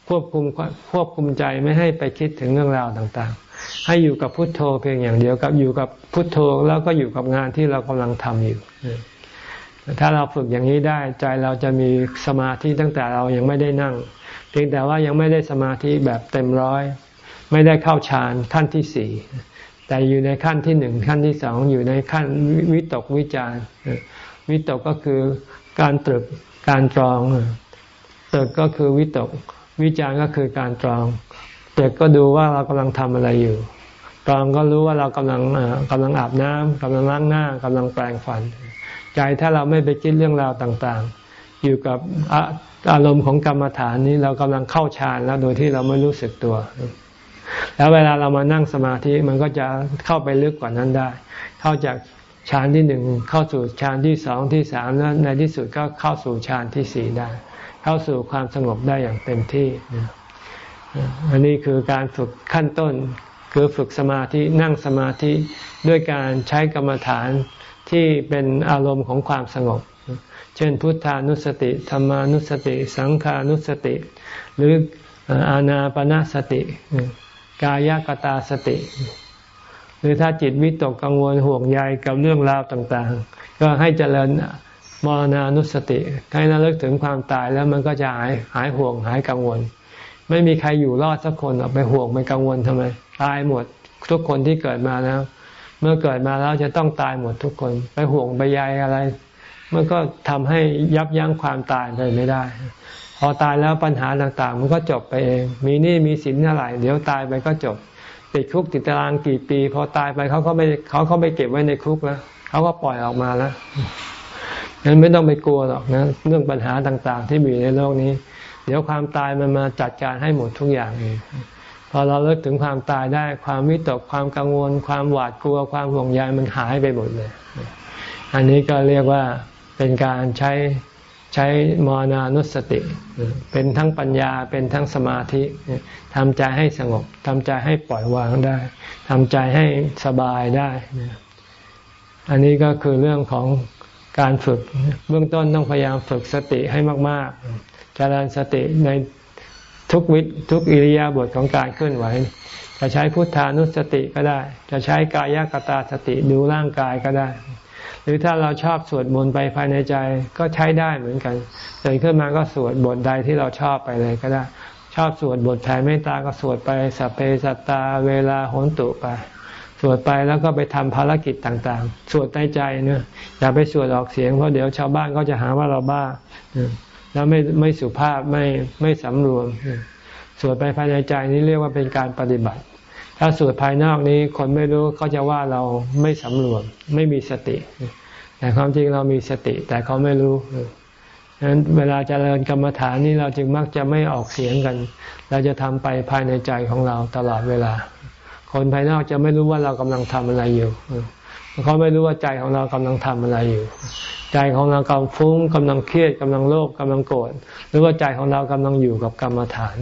ควบคุมควบคุมใจไม่ให้ไปคิดถึงเรื่องราวต่างๆ ให้อยู่กับพุทโธเพียงอย่างเดียวกับอยู่กับพุทโธแล้วก็อยู่กับงานที่เรากำลังทำอยู่ ถ้าเราฝึกอย่างนี้ได้ใจเราจะมีสมาธิตั้งแต่เรายังไม่ได้นั่ง เพียงแต่ว่ายังไม่ได้สมาธิแบบเต็มร้อย ไม่ได้เข้าฌานขั้นที่สี่แต่อยู่ในขั้นที่หนึ่งขั้นที่สองอยู่ในขั้นวิตกวิจารวิตกก็คือการตรึกการตรองตรึกก็คือวิตก วิจารก็คือการตรองเด็กก็ดูว่าเรากำลังทำอะไรอยู่ ตรองก็รู้ว่าเรากำลังกำลังอาบน้ำกำลังล้างหน้ากำลังแปรงฟัน ใจถ้าเราไม่ไปคิดเรื่องราวต่างๆ อยู่กับอารมณ์ของกรรมฐานนี้เรากำลังเข้าฌานแล้วโดยที่เราไม่รู้สึกตัว แล้วเวลาเรามานั่งสมาธิมันก็จะเข้าไปลึกกว่านั้นได้ เข้าจากฌานที่หนึ่งเข้าสู่ฌานที่สองที่สามแล้วในที่สุดก็เข้าสู่ฌานที่สี่ได้ เข้าสู่ความสงบได้อย่างเต็มที่ อันนี้คือการฝึกขั้นต้น คือฝึกสมาธินั่งสมาธิด้วยการใช้กรรมฐานที่เป็นอารมณ์ของความสงบ เช่น พุทธานุสติธรรมานุสติ สังขานุสติ หรืออานาปนาสติ กายกตาสติ หรือถ้าจิตวิตกกังวลห่วงใยกับเรื่องราวต่าง ๆ ก็ให้เจริญ มรณานุสติให้ระลึกถึงความตายแล้วมันก็จะหายหายห่วงหายกังวล ไม่มีใครอยู่รอดสักคนออกไปห่วงไปกังวลทำไม ตายหมดทุกคนที่เกิดมาแล้ว เมื่อเกิดมาแล้วจะต้องตายหมดทุกคน ไปห่วงไปใยอะไร มันก็ทำให้ยับยั้งความตายไปไม่ได้ พอตายแล้วปัญหาต่างๆ มันก็จบไปเอง มีหนี้มีสินเท่าไหร่เดี๋ยวตายไปก็จบติดคุกติดตารางกี่ปี พอตายไปเขาก็ไม่เขาเขาไม่เก็บไว้ในคุกแล้วเขาก็ปล่อยออกมาแล้ว งั้นไม่ต้องไปกลัวหรอกนะเรื่องปัญหาต่างๆ ที่มีในโลกนี้ เดี๋ยวความตายมันมาจัดการให้หมดทุกอย่างเองพอเราเลิกถึงความตายได้ความวิตกความกังวล ความหวาดกลัวความห่วงใยมันหายไปหมดเลย อันนี้ก็เรียกว่าเป็นการใช้ใช้มรณานุสติ เป็นทั้งปัญญาเป็นทั้งสมาธิทำใจให้สงบทำใจให้ปล่อยวางได้ทำใจให้สบายได้ อันนี้ก็คือเรื่องของ การฝึกเบื้องต้นต้องพยายามฝึกสติให้มากๆเจริญสติในทุกวิทุกอิริยาบถของการเคลื่อนไหว จะใช้พุทธานุสติก็ได้ จะใช้กายกตาสติดูร่างกายก็ได้ หรือถ้าเราชอบสวดมนต์ไปภายในใจก็ใช้ได้เหมือนกันตื่นขึ้นมาก็สวดบทใดที่เราชอบไปเลยก็ได้ ชอบสวดบทแผ่เมตตาก็สวดไปสัพเพสัตตาเวลาโหนตุไป สวดไปแล้วก็ไปทำภารกิจต่างๆ สวดในใจเนะอย่าไปสวดออกเสียงเพราะเดี๋ยวชาวบ้านก็จะหาว่าเราบ้าแล้วไม่ไม่สุภาพไม่ไม่สำรวม สวดไปภายในใจนี้เรียกว่าเป็นการปฏิบัติ ถ้าสวดภายนอกนี้คนไม่รู้เขาจะว่าเราไม่สำรวม ไม่มีสติ แต่ความจริงเรามีสติ แต่เขาไม่รู้ฉะนั้นเวลาจเจริญกรรมฐานนี้เราจึงมักจะไม่ออกเสียงกัน เราจะทำไปภายในใจของเราตลอดเวลา คนภายนอกจะไม่รู้ว่าเรากำลังทำอะไรอยู่เขาไม่รู้ว่าใจของเรากำลังทำอะไรอยู่ ใจของเรากำลังฟุ้งกำลังเครียดกำลังโลภกำลังโกรธหรือว่าใจของเรากำลังอยู่กับกรรมฐาน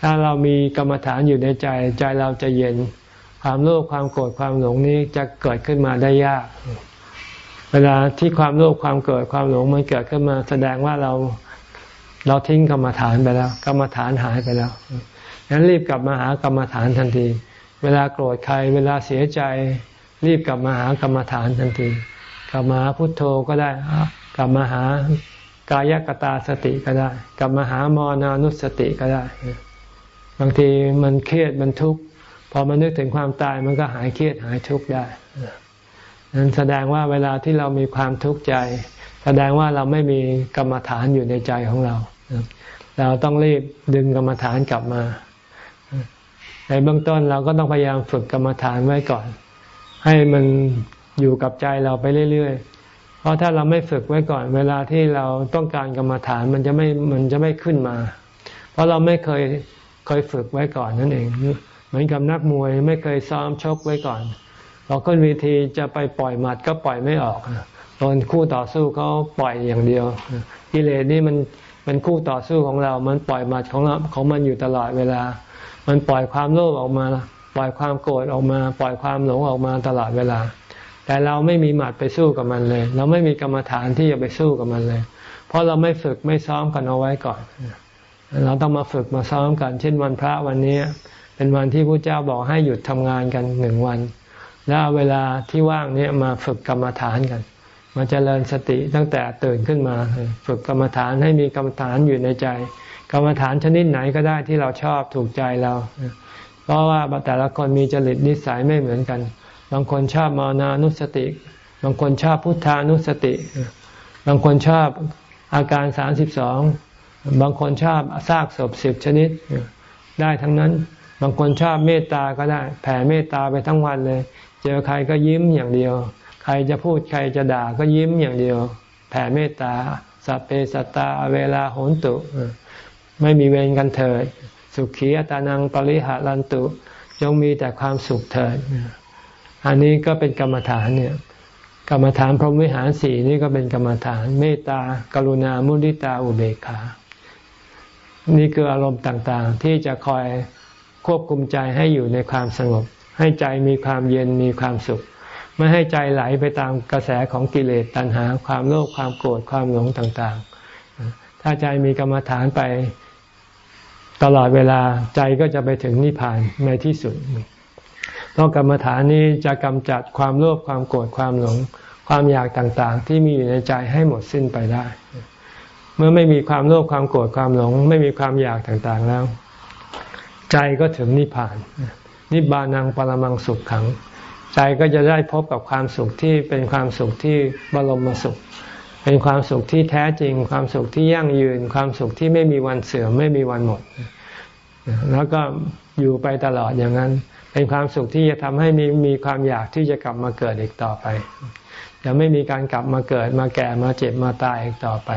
ถ้าเรามีกรรมฐานอยู่ในใจใจเราจะเย็นความโลภความโกรธความหลงนี้จะเกิดขึ้นมาได้ยาก เวลาที่ความโลภความโกรธความหลงมันเกิดขึ้นมาแสดงว่าเราเราทิ้งกรรมฐานไปแล้ว กรรมฐานหายไปแล้วงั้นรีบกลับมาหากรรมฐานทันที วลาโกรธใคร เวลาเสียใจรีบกลับมาหากรรมฐานทันที กลับมาหาพุทโธก็ได้ กลับมาหากายกตาสติก็ได้ กลับมาหามอนานุสติก็ได้ บางทีมันเครียดมันทุกข์พอมันนึกถึงความตายมันก็หายเครียดหายทุกข์ได้นั้นแสดงว่าเวลาที่เรามีความทุกข์ใจ แสดงว่าเราไม่มีกรรมฐานอยู่ในใจของเรา เราต้องรีบดึงกรรมฐานกลับมา ในเบื้องต้นเราก็ต้องพยายามฝึกกรรมฐานไว้ก่อน ให้มันอยู่กับใจเราไปเรื่อยๆ เพราะถ้าเราไม่ฝึกไว้ก่อน เวลาที่เราต้องการกรรมฐานมันจะไม่มันจะไม่ขึ้นมา เพราะเราไม่เคยเคยฝึกไว้ก่อนนั่นเอง เหมือนกับนักมวยไม่เคยซ้อมชกไว้ก่อนพอขึ้นเวทีจะไปปล่อยหมัดก็ปล่อยไม่ออกตอนคู่ต่อสู้เขาปล่อยอย่างเดียวกิเลสนี่มันมันคู่ต่อสู้ของเรา มันปล่อยหมัดของเราของมันอยู่ตลอดเวลา มันปล่อยความโลภออกมา ปล่อยความโกรธออกมา ปล่อยความหลงออกมาตลอดเวลา แต่เราไม่มีหมัดไปสู้กับมันเลย เราไม่มีกรรมฐานที่จะไปสู้กับมันเลย เพราะเราไม่ฝึกไม่ซ้อมกันเอาไว้ก่อน เราต้องมาฝึกมาซ้อมกัน เช่นวันพระวันนี้ เป็นวันที่พระเจ้าบอกให้หยุดทำงานกันหนึ่งวัน แล้วเวลาที่ว่างนี้มาฝึกกรรมฐานกันมาเจริญสติตั้งแต่ตื่นขึ้นมา ฝึกกรรมฐานให้มีกรรมฐานอยู่ในใจ กรรมฐานชนิดไหนก็ได้ที่เราชอบถูกใจเรา เพราะว่าแต่ละคนมีจริตนิสัยไม่เหมือนกัน บางคนชอบมานานุสติ บางคนชอบพุทธานุสติ บางคนชอบอาการสามสิบสองบางคนชอบซากศพสิบชนิด ได้ทั้งนั้น บางคนชอบเมตตาก็ได้ แผ่เมตตาไปทั้งวันเลย เจอใครก็ยิ้มอย่างเดียว ใครจะพูดใครจะด่าก็ยิ้มอย่างเดียว แผ่เมตตาสัพเพสัตตาเวลาโหนตุ ไม่มีเวรกันเถิด สุขีอัตานังปริหารันตุจงมีแต่ความสุขเถิด อันนี้ก็เป็นกรรมฐานเนี่ย กรรมฐานพรหมวิหารสี่นี่ก็เป็นกรรมฐาน เมตตากรุณา มุทิตา อุเบกขา นี่คืออารมณ์ต่างๆ ที่จะคอยควบคุมใจให้อยู่ในความสงบ ให้ใจมีความเย็นมีความสุข ไม่ให้ใจไหลไปตามกระแสของกิเลสตัณหา ความโลภความโกรธความหลงต่างๆ ถ้าใจมีกรรมฐานไป ตลอดเวลาใจก็จะไปถึงนิพพานในที่สุด เพราะกรรมฐานนี้จะกำจัดความโลภความโกรธความหลง ความอยากต่างๆ ที่มีอยู่ในใจให้หมดสิ้นไปได้ เมื่อไม่มีความโลภความโกรธความหลง ไม่มีความอยากต่างๆแล้ว ใจก็ถึงนิพพาน นิบานังปรมังสุขขัง ใจก็จะได้พบกับความสุขที่เป็นความสุขที่บรมสุข เป็นความสุขที่แท้จริง ความสุขที่ยั่งยืน ความสุขที่ไม่มีวันเสื่อมไม่มีวันหมด แล้วก็อยู่ไปตลอดอย่างนั้น เป็นความสุขที่จะทำให้มีมีความอยากที่จะกลับมาเกิดอีกต่อไปจะไม่มีการกลับมาเกิดมาแก่มาเจ็บมาตายอีกต่อไป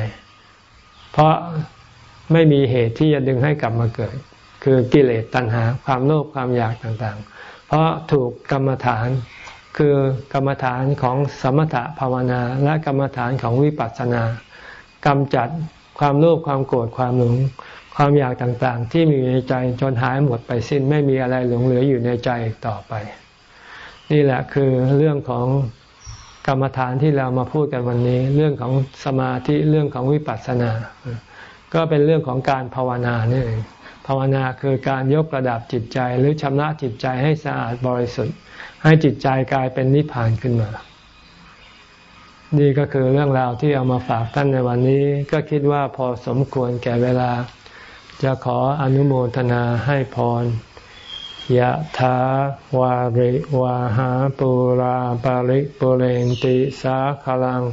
เพราะไม่มีเหตุที่จะดึงให้กลับมาเกิด คือกิเลสตัณหา ความโลภความอยากต่างๆ เพราะถูกกรรมฐาน คือกรรมฐานของสมถะภาวนา และกรรมฐานของวิปัสสนากำจัดความโลภความโกรธความหลงความอยากต่างๆ ที่มีในใจจนหายหมดไปสิ้นไม่มีอะไรหลงเหลืออยู่ในใจอีกต่อไป นี่แหละคือเรื่องของกรรมฐานที่เรามาพูดกันวันนี้ เรื่องของสมาธิเรื่องของวิปัสสนา ก็เป็นเรื่องของการภาวนานี่เองภาวนาคือการยกระดับจิตใจหรือชำระจิตใจให้สะอาดบริสุทธิ์ ให้จิตใจกลายเป็นนิพพานขึ้นมา นี่ก็คือเรื่องราวที่เอามาฝากท่านในวันนี้ ก็คิดว่าพอสมควรแก่เวลา จะขออนุโมทนาให้พรยะถาวาริวาหาปุราปาริปุเรนติสาขลัง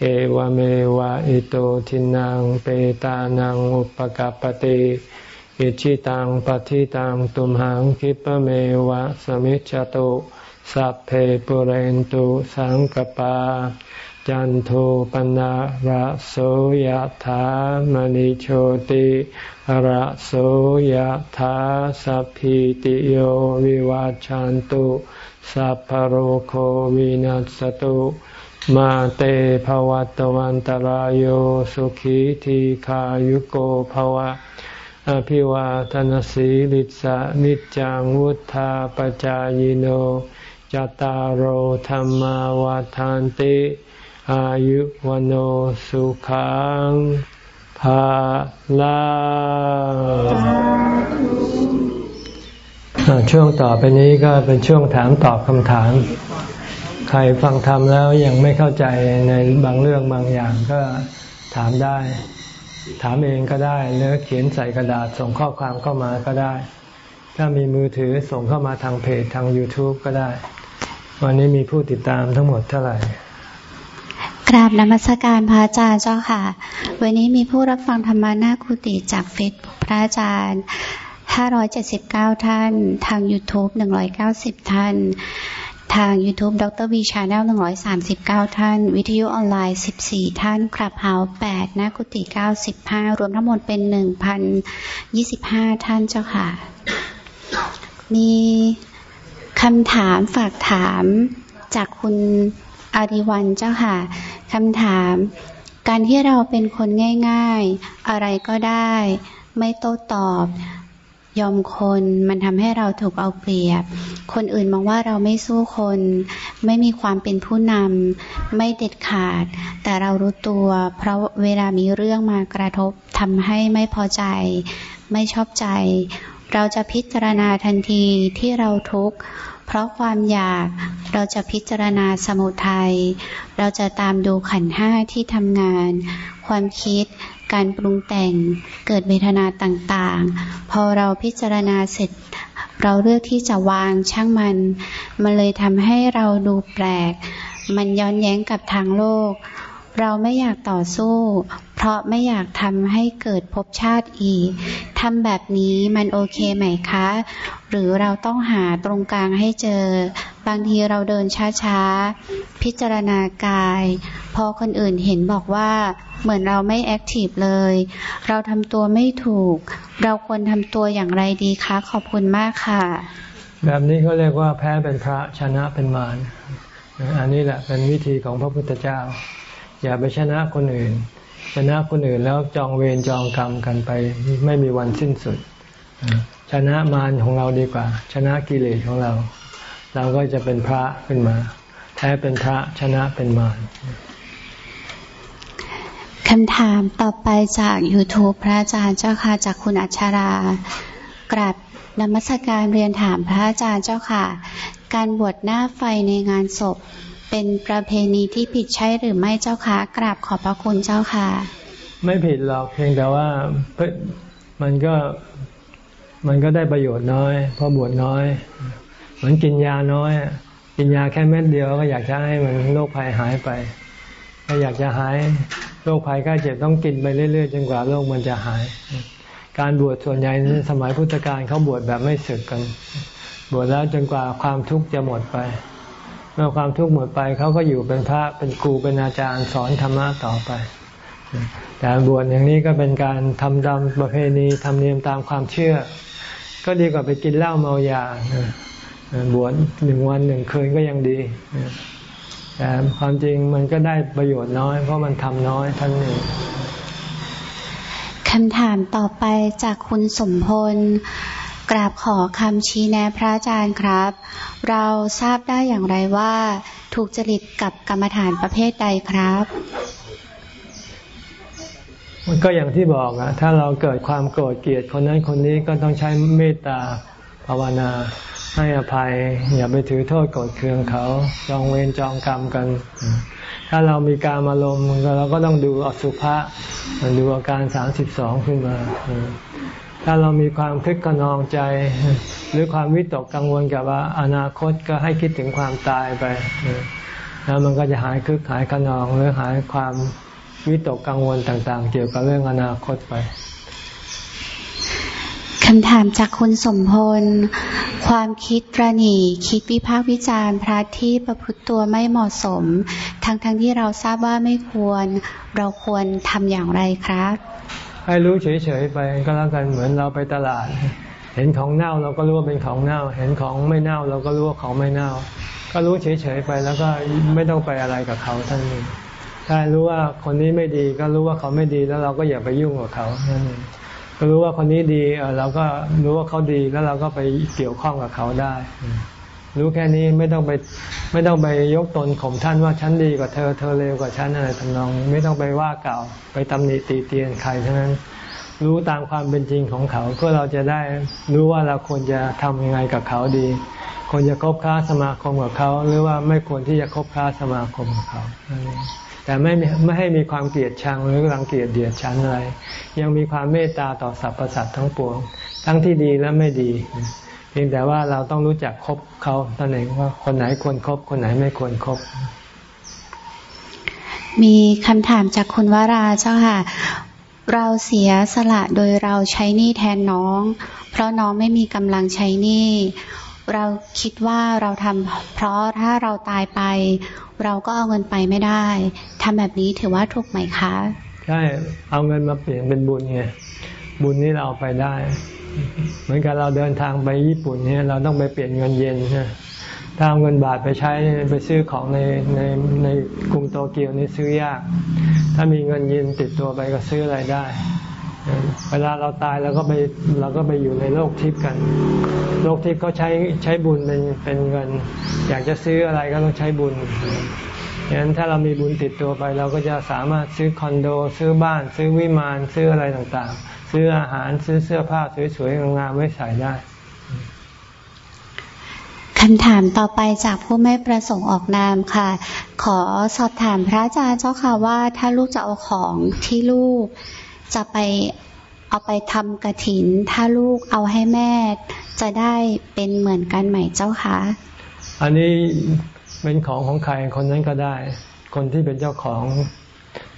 เอวเมวะอิโตทินังเปตานังอุปกัปติ อิชิตังปฏิตังตุมหังคิปเมวะสมิจจตุสัพเพปุเรนตุสังกปา จันโทปนะระโสยถามณิโชติระโสยถาสัพพิติโยวิวาจันตุสัพพโรโควินัสตุมาเตภวัตวันตารโยสุขีทีขายุโกภวะ อภิวาทนสีลิสะนิจังวุธาปจายโนจตารโหธรรมวาทานติ อายุวโนสุขังภาลาช่วงต่อไปนี้ก็เป็นช่วงถามตอบคำถาม ใครฟังธรรมแล้วยังไม่เข้าใจในบางเรื่องบางอย่างก็ถามได้ ถามเองก็ได้หรือเขียนใส่กระดาษส่งข้อความเข้ามาก็ได้ ถ้ามีมือถือส่งเข้ามาทางเพจทาง YouTube ก็ได้ วันนี้มีผู้ติดตามทั้งหมดเท่าไหร่กราบนมัสการพระอาจารย์เจ้าค่ะ วันนี้มีผู้รับฟังธรรมะหน้ากุฏิจากเฟซพระอาจารย์ 579 ท่าน ทาง YouTube 190 ท่าน ทาง YouTube ดร.วี channel 139ท่าน วิทยุออนไลน์14ท่าน Clubhouse 8 หน้ากุฏิ95รวมทั้งหมดเป็น1,025ท่านเจ้าค่ะ มีคำถามฝากถามจากคุณอาริวันเจ้าค่ะคำถาม การที่เราเป็นคนง่าย ๆ อะไรก็ได้ ไม่โต้ตอบ ยอมคนมันทำให้เราถูกเอาเปรียบ คนอื่นมองว่าเราไม่สู้คน ไม่มีความเป็นผู้นำไม่เด็ดขาด แต่เรารู้ตัว เพราะเวลามีเรื่องมากระทบทำให้ไม่พอใจ ไม่ชอบใจ เราจะพิจารณาทันทีที่เราทุกข์เพราะความอยากเราจะพิจารณาสมุทัยเราจะตามดูขันห้าที่ทำงาน ความคิด การปรุงแต่งเกิดเวทนาต่างๆ พอเราพิจารณาเสร็จ เราเลือกที่จะวางช่างมัน มันเลยทำให้เราดูแปลก มันย้อนแย้งกับทางโลก เราไม่อยากต่อสู้ เพราะไม่อยากทำให้เกิดภพชาติอีกทำแบบนี้มันโอเคไหมคะ หรือเราต้องหาตรงกลางให้เจอ บางทีเราเดินช้าๆ พิจารณากาย พอคนอื่นเห็นบอกว่าเหมือนเราไม่แอคทีฟเลย เราทำตัวไม่ถูก เราควรทำตัวอย่างไรดีคะ ขอบคุณมากค่ะ แบบนี้เขาเรียกว่าแพ้เป็นพระชนะเป็นมารอันนี้แหละเป็นวิธีของพระพุทธเจ้า อย่าไปชนะคนอื่น ชนะคนอื่นแล้วจองเวรจองกรรมกันไปไม่มีวันสิ้นสุด ชนะมารของเราดีกว่า ชนะกิเลสของเรา เราก็จะเป็นพระขึ้นมาแพ้เป็นพระชนะเป็นมารคำถามต่อไปจาก YouTube พระอาจารย์เจ้าค่ะจากคุณอัชรากราบนมัสการเรียนถามพระอาจารย์เจ้าค่ะ การบวชหน้าไฟในงานศพ เป็นประเพณีที่ผิดใช่หรือไม่เจ้าคะกราบขอบพระคุณเจ้าค่ะ ไม่ผิดหรอกเพียงแต่ว่ามันก็มันก็ได้ประโยชน์น้อย เพราะบวชน้อย เหมือนกินยาน้อยกินยาแค่เม็ดเดียวก็อยากจะให้มันโรคภัยหายไปถ้าอยากจะหายโรคภัยใกล้เจ็บต้องกินไปเรื่อยๆจนกว่าโรคมันจะหาย การบวชส่วนใหญ่สมัยพุทธกาลเขาบวชแบบไม่สึกกัน บวชแล้วจนกว่าความทุกข์จะหมดไป เมื่อความทุกข์หมดไปเขาก็อยู่เป็นพระเป็นครูเป็นอาจารย์สอนธรรมะต่อไป แต่บวชอย่างนี้ก็เป็นการทำดำประเพณีทำเนียมตามความเชื่อ ก็ดีกว่าไปกินเหล้าเมายา บวชหนึ่งวันหนึ่งคืนก็ยังดีแต่ความจริงมันก็ได้ประโยชน์น้อย เพราะมันทำน้อยท่านนี้คำถามต่อไปจากคุณสมพลกราบขอคำชี้แนะพระอาจารย์ครับ เราทราบได้อย่างไรว่า ถูกจริตกับกรรมฐานประเภทใดครับกมันก็อย่างที่บอกอะถ้าเราเกิดความโกรธเกลียดคนนั้นคนนี้ก็ต้องใช้เมตตาภาวนา ให้อภัย อย่าไปถือโทษโกรธเคืองเขา จองเวรจองกรรมกัน ถ้าเรามีการอารมณ์เราก็ต้องดูอสุภะดูอาการสามสิบสองขึ้นมา ถ้าเรามีความคึกขนองใจ หรือความวิตกกังวลกับว่าอนาคตก็ให้คิดถึงความตายไป แล้วมันก็จะหายคึกหายขนองหรือหายความวิตกกังวลต่างๆ เกี่ยวกับเรื่องอนาคตไป คำถามจากคุณสมพล ความคิดระหนีคิดวิพากษ์วิจารณ์พระที่ประพฤติตัวไม่เหมาะสม ทั้งๆทที่เราทราบว่าไม่ควร เราควรทำอย่างไรครับให้รู้เฉยๆไปก็แล้วกันเหมือนเราไปตลาด เห็นของเน่าเราก็รู้ว่าเป็นของเน่า เห็นของไม่เน่าเราก็รู้ว่าของไม่เน่า ก็รู้เฉยๆไปแล้วก็ไม่ต้องไปอะไรกับเขาท่านนี้ถ้ารู้ว่าคนนี้ไม่ดีก็รู้ว่าเขาไม่ดีแล้วเราก็อย่าไปยุ่งกับเขานั่นเอง รู้ว่าคนนี้ดีเราก็รู้ว่าเขาดีแล้วเราก็ไปเกี่ยวข้องกับเขาได้ รู้แค่นี้ไม่ต้องไปไม่ต้องไปยกตนข่มท่านว่าฉันดีกว่าเธอเธอเลวกว่าฉันอะไรทำนอง ไม่ต้องไปว่าเก่าไปตำหนิตีเตียนใครทั้งนั้น รู้ตามความเป็นจริงของเขาเพื่อเราจะได้รู้ว่าเราควรจะทำยังไงกับเขาดีควรจะคบค้าสมาคมกับเขา หรือว่าไม่ควรที่จะคบค้าสมาคมกับเขา แต่ไม่ไม่ให้มีความเกลียดชังหรือรังเกียจเดียดชันอะไร ยังมีความเมตตาต่อสรรพสัตว์ทั้งปวง ทั้งที่ดีและไม่ดี เพียงแต่ว่าเราต้องรู้จักคบเขาตนเองว่าคนไหนควรครบคนไหนไม่ควรครบมีคำถามจากคุณวราเจ้าค่ะ เราเสียสละโดยเราใช้หนี้แทนน้อง เพราะน้องไม่มีกำลังใช้หนี้ เราคิดว่าเราทำเพราะถ้าเราตายไป เราก็เอาเงินไปไม่ได้ทำแบบนี้ถือว่าถูกไหมคะ ใช่ เอาเงินมาเปลี่ยนเป็นบุญไง บุญนี้เราเอาไปได้ เหมือนกับเราเดินทางไปญี่ปุ่นเนี่ยเราต้องไปเปลี่ยนเงินเยนนะถ้าเอาเงินบาทไปใช้ไปซื้อของในในในกรุงโตเกียวนี่ซื้อยาก ถ้ามีเงินเยนติดตัวไปก็ซื้ออะไรได้ เวลาเราตายเราก็ไปเราก็ไปอยู่ในโลกทิพย์กัน โลกทิพย์เขาใช้ใช้บุญเป็นเป็นเงิน อยากจะซื้ออะไรก็ต้องใช้บุญฉะนั้นถ้าเรามีบุญติดตัวไป เราก็จะสามารถซื้อคอนโด ซื้อบ้าน ซื้อวิมานซื้ออะไรต่างๆ ซื้ออาหารซื้อเสื้อผ้าสวยๆงามๆไว้ใส่ได้คำถามต่อไปจากผู้ไม่ประสงค์ออกนามค่ะ ขอสอบถามพระอาจารย์เจ้าค่ะว่า ถ้าลูกจะเอาของที่ลูก จะไปเอาไปทำกระถิน ถ้าลูกเอาให้แม่จะได้เป็นเหมือนกันไหมเจ้าคะอันนี้เป็นของของใครคนนั้นก็ได้ คนที่เป็นเจ้าของ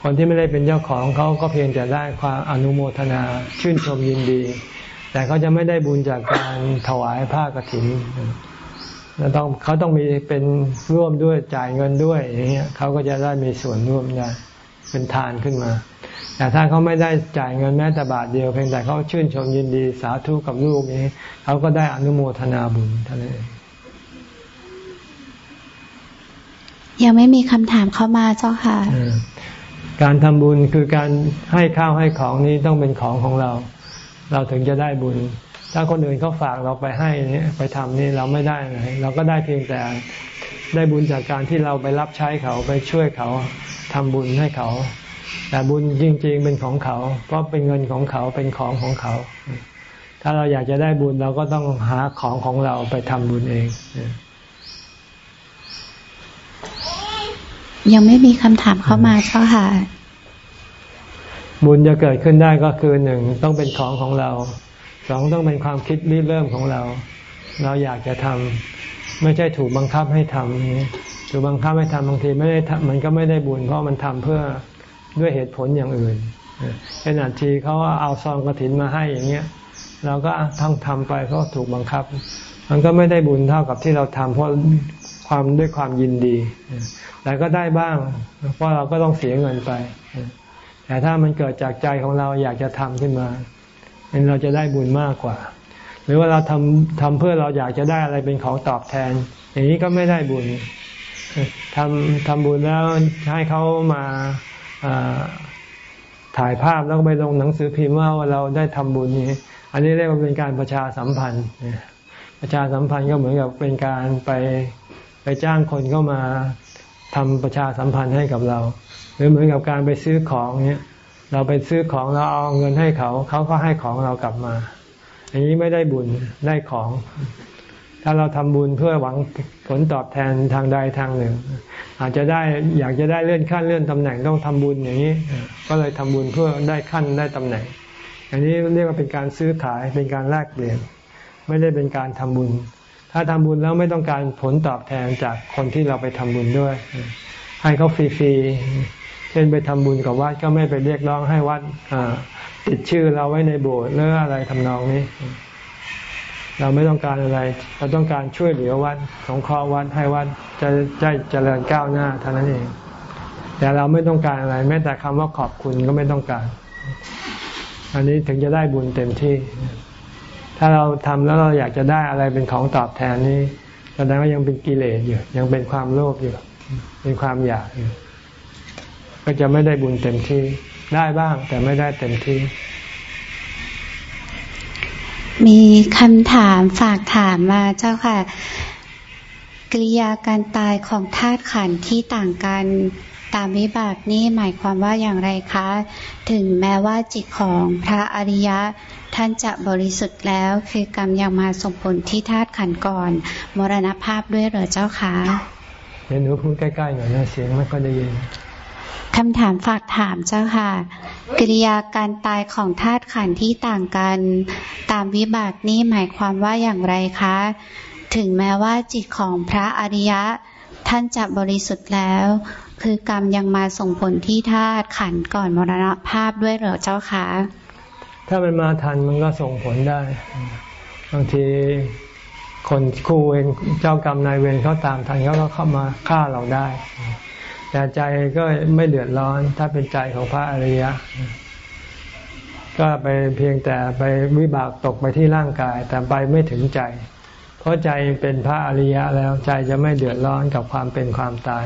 คนที่ไม่ได้เป็นเจ้าของเขาก็เพียงจะได้ความอนุโมทนาชื่นชมยินดี แต่เขาจะไม่ได้บุญจากการถวายผ้ากระถินต้องเขาต้องมีเป็นร่วมด้วยจ่ายเงินด้วยอย่างเงี้ยเขาก็จะได้มีส่วนร่วมได้เป็นทานขึ้นมา แต่ถ้าเขาไม่ได้จ่ายเงินแม้แต่บาทเดียวเพียงแต่เขาชื่นชมยินดีสาธุกับลูกนี้เขาก็ได้อนุโมทนาบุญเท่านั้นเองยังไม่มีคำถามเข้ามาเจ้าค่ะ การทำบุญคือการให้ข้าวให้ของนี้ต้องเป็นของของเรา เราถึงจะได้บุญ ถ้าคนอื่นเขาฝากเราไปให้นี่ไปทำนี่เราไม่ได้ไงเราก็ได้เพียงแต่ได้บุญจากการที่เราไปรับใช้เขาไปช่วยเขาทำบุญให้เขา แต่บุญจริง ๆ เป็นของเขา เพราะเป็นเงินของเขาเป็นของของเขา ถ้าเราอยากจะได้บุญเราก็ต้องหาของของเราไปทำบุญเอง ยังไม่มีคำถามเข้ามาเจ้าค่ะ บุญจะเกิดขึ้นได้ก็คือหนึ่งต้องเป็นของของเราสองต้องเป็นความคิดริเริ่มของเรา เราอยากจะทำไม่ใช่ถูกบังคับให้ทำถูกบังคับให้ทำบางทีไม่ได้มันก็ไม่ได้บุญ เพราะมันทำเพื่อ ด้วยเหตุผลอย่างอื่นเช่นอาทีเขาเอาซองกระถินมาให้อย่างเงี้ย เราก็ทั้งทำไปเพราะถูกบังคับ มันก็ไม่ได้บุญเท่ากับที่เราทำเพราะความด้วยความยินดี แต่ก็ได้บ้าง เพราะเราก็ต้องเสียเงินไป แต่ถ้ามันเกิดจากใจของเราอยากจะทำขึ้นมาเราจะได้บุญมากกว่า หรือว่าเราทำทำเพื่อเราอยากจะได้อะไรเป็นของตอบแทน อย่างนี้ก็ไม่ได้บุญทำทำบุญแล้วให้เขามา ถ่ายภาพแล้วไปลงหนังสือพิมพ์ว่าเราได้ทำบุญนี้ อันนี้เรียกว่าเป็นการประชาสัมพันธ์ประชาสัมพันธ์ก็เหมือนกับเป็นการไปไปจ้างคนเข้ามาทำประชาสัมพันธ์ให้กับเรา หรือเหมือนกับการไปซื้อของเนี้ยเราไปซื้อของเราเอาเงินให้เขา เขาก็ให้ของเรากลับมา อย่างนี้ไม่ได้บุญได้ของ ถ้าเราทำบุญเพื่อหวังผลตอบแทนทางใดทางหนึ่ง อาจจะได้อยากจะได้เลื่อนขั้นเลื่อนตำแหน่งต้องทำบุญอย่างนี้ ก็เลยทำบุญเพื่อได้ขั้นได้ตำแหน่ง อันนี้เรียกว่าเป็นการซื้อขายเป็นการแลกเปลี่ยน ไม่ได้เป็นการทำบุญ ถ้าทำบุญแล้วไม่ต้องการผลตอบแทนจากคนที่เราไปทำบุญด้วย ให้เขาฟรีๆเช่นไปทำบุญกับวัดก็ไม่ไปเรียกร้องให้วัดติดชื่อเราไว้ในโบสถ์หรืออะไรทำนองนี้ เราไม่ต้องการอะไร เราต้องการช่วยเหลือวัดสงเคราะห์วัดให้วัดจะได้เจริญก้าวหน้าเท่านั้นเอง แต่เราไม่ต้องการอะไร แม้แต่คำว่าขอบคุณก็ไม่ต้องการ อันนี้ถึงจะได้บุญเต็มที่ ถ้าเราทำแล้วเราอยากจะได้อะไรเป็นของตอบแทนนี้แสดงว่ายังเป็นกิเลสอยู่ ยังเป็นความโลภอยู่ เป็นความอยากอยู่ ก็จะไม่ได้บุญเต็มที่ ได้บ้างแต่ไม่ได้เต็มที่ มีคำถามฝากถามมาเจ้าค่ะ กิริยาการตายของธาตุขันธ์ที่ต่างกันตามวิบากนี้หมายความว่าอย่างไรคะ ถึงแม้ว่าจิตของพระอริยะท่านจะบริสุทธิ์แล้ว คือกรรมยังมาส่งผลที่ธาตุขันก่อน มรณภาพด้วยเหรอเจ้าคะเดี๋ยวหนูพูดใกล้ๆหน่อยนะเสียงไม่ค่อยได้ยิน คำถามฝากถามเจ้าค่ะ กิริยาการตายของธาตุขันที่ต่างกัน ตามวิบากนี้หมายความว่าอย่างไรคะ ถึงแม้ว่าจิตของพระอริยะ ท่านจะบริสุทธิ์แล้ว คือกรรมยังมาส่งผลที่ธาตุขันก่อนมรณภาพด้วยเหรอเจ้าคะถ้ามันมาทันมันก็ส่งผลได้บางทีคนคู่เวรเจ้ากรรมนายเวรเขาตามทันเขาก็เข้ามาฆ่าเราได้ แต่ใจก็ไม่เดือดร้อน ถ้าเป็นใจของพระอริยะ ก็ไปเพียงแต่ไปวิบากตกไปที่ร่างกาย แต่ไปไม่ถึงใจ เพราะใจเป็นพระอริยะแล้วใจจะไม่เดือดร้อนกับความเป็นความตาย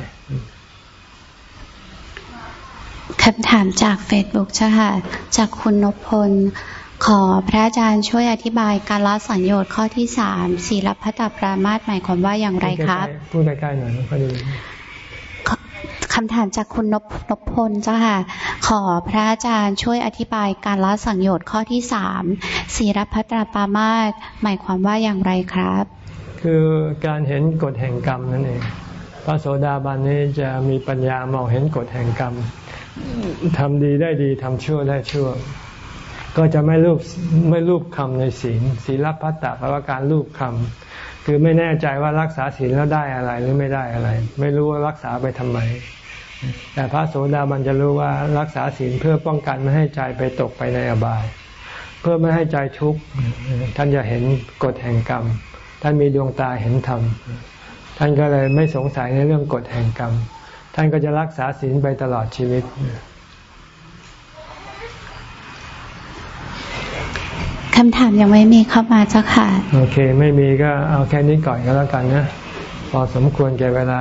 คำถามจากเฟซบุ๊กใช่ค่ะ จากคุณนพพล ขอพระอาจารย์ช่วยอธิบายการละสัญญาข้อที่สามศีลพัตปรามาตหมายความว่าอย่างไรครับ พูดใกล้ๆหน่อยพอดี คำถามจากคุณนพนพพลเจ้าค่ะ ขอพระอาจารย์ช่วยอธิบายการละสังโยชน์ข้อที่สามศีลพัตราปามาตหมายความว่าอย่างไรครับ คือการเห็นกฎแห่งกรรมนั่นเองพระโสดาบันนี้จะมีปัญญามองเห็นกฎแห่งกรรมทำดีได้ดีทำชั่วได้ชั่ว ก็จะไม่รูปไม่รูปคำในศีลศีลพัตตะแปลว่าการรูปคำคือไม่แน่ใจว่ารักษาศีลแล้วได้อะไรหรือไม่ได้อะไร ไม่รู้ว่ารักษาไปทำไม แต่พระโสดาบันจะรู้ว่ารักษาศีลเพื่อป้องกันไม่ให้ใจไปตกไปในอบาย เพื่อไม่ให้ใจทุกข์ท่านจะเห็นกฎแห่งกรรม ท่านมีดวงตาเห็นธรรม ท่านก็เลยไม่สงสัยในเรื่องกฎแห่งกรรม ท่านก็จะรักษาศีลไปตลอดชีวิตคำถามยังไม่มีเข้ามาเจ้าค่ะ โอเค ไม่มีก็เอาแค่นี้ก่อนก็แล้วกันนะ พอสมควรแก่เวลา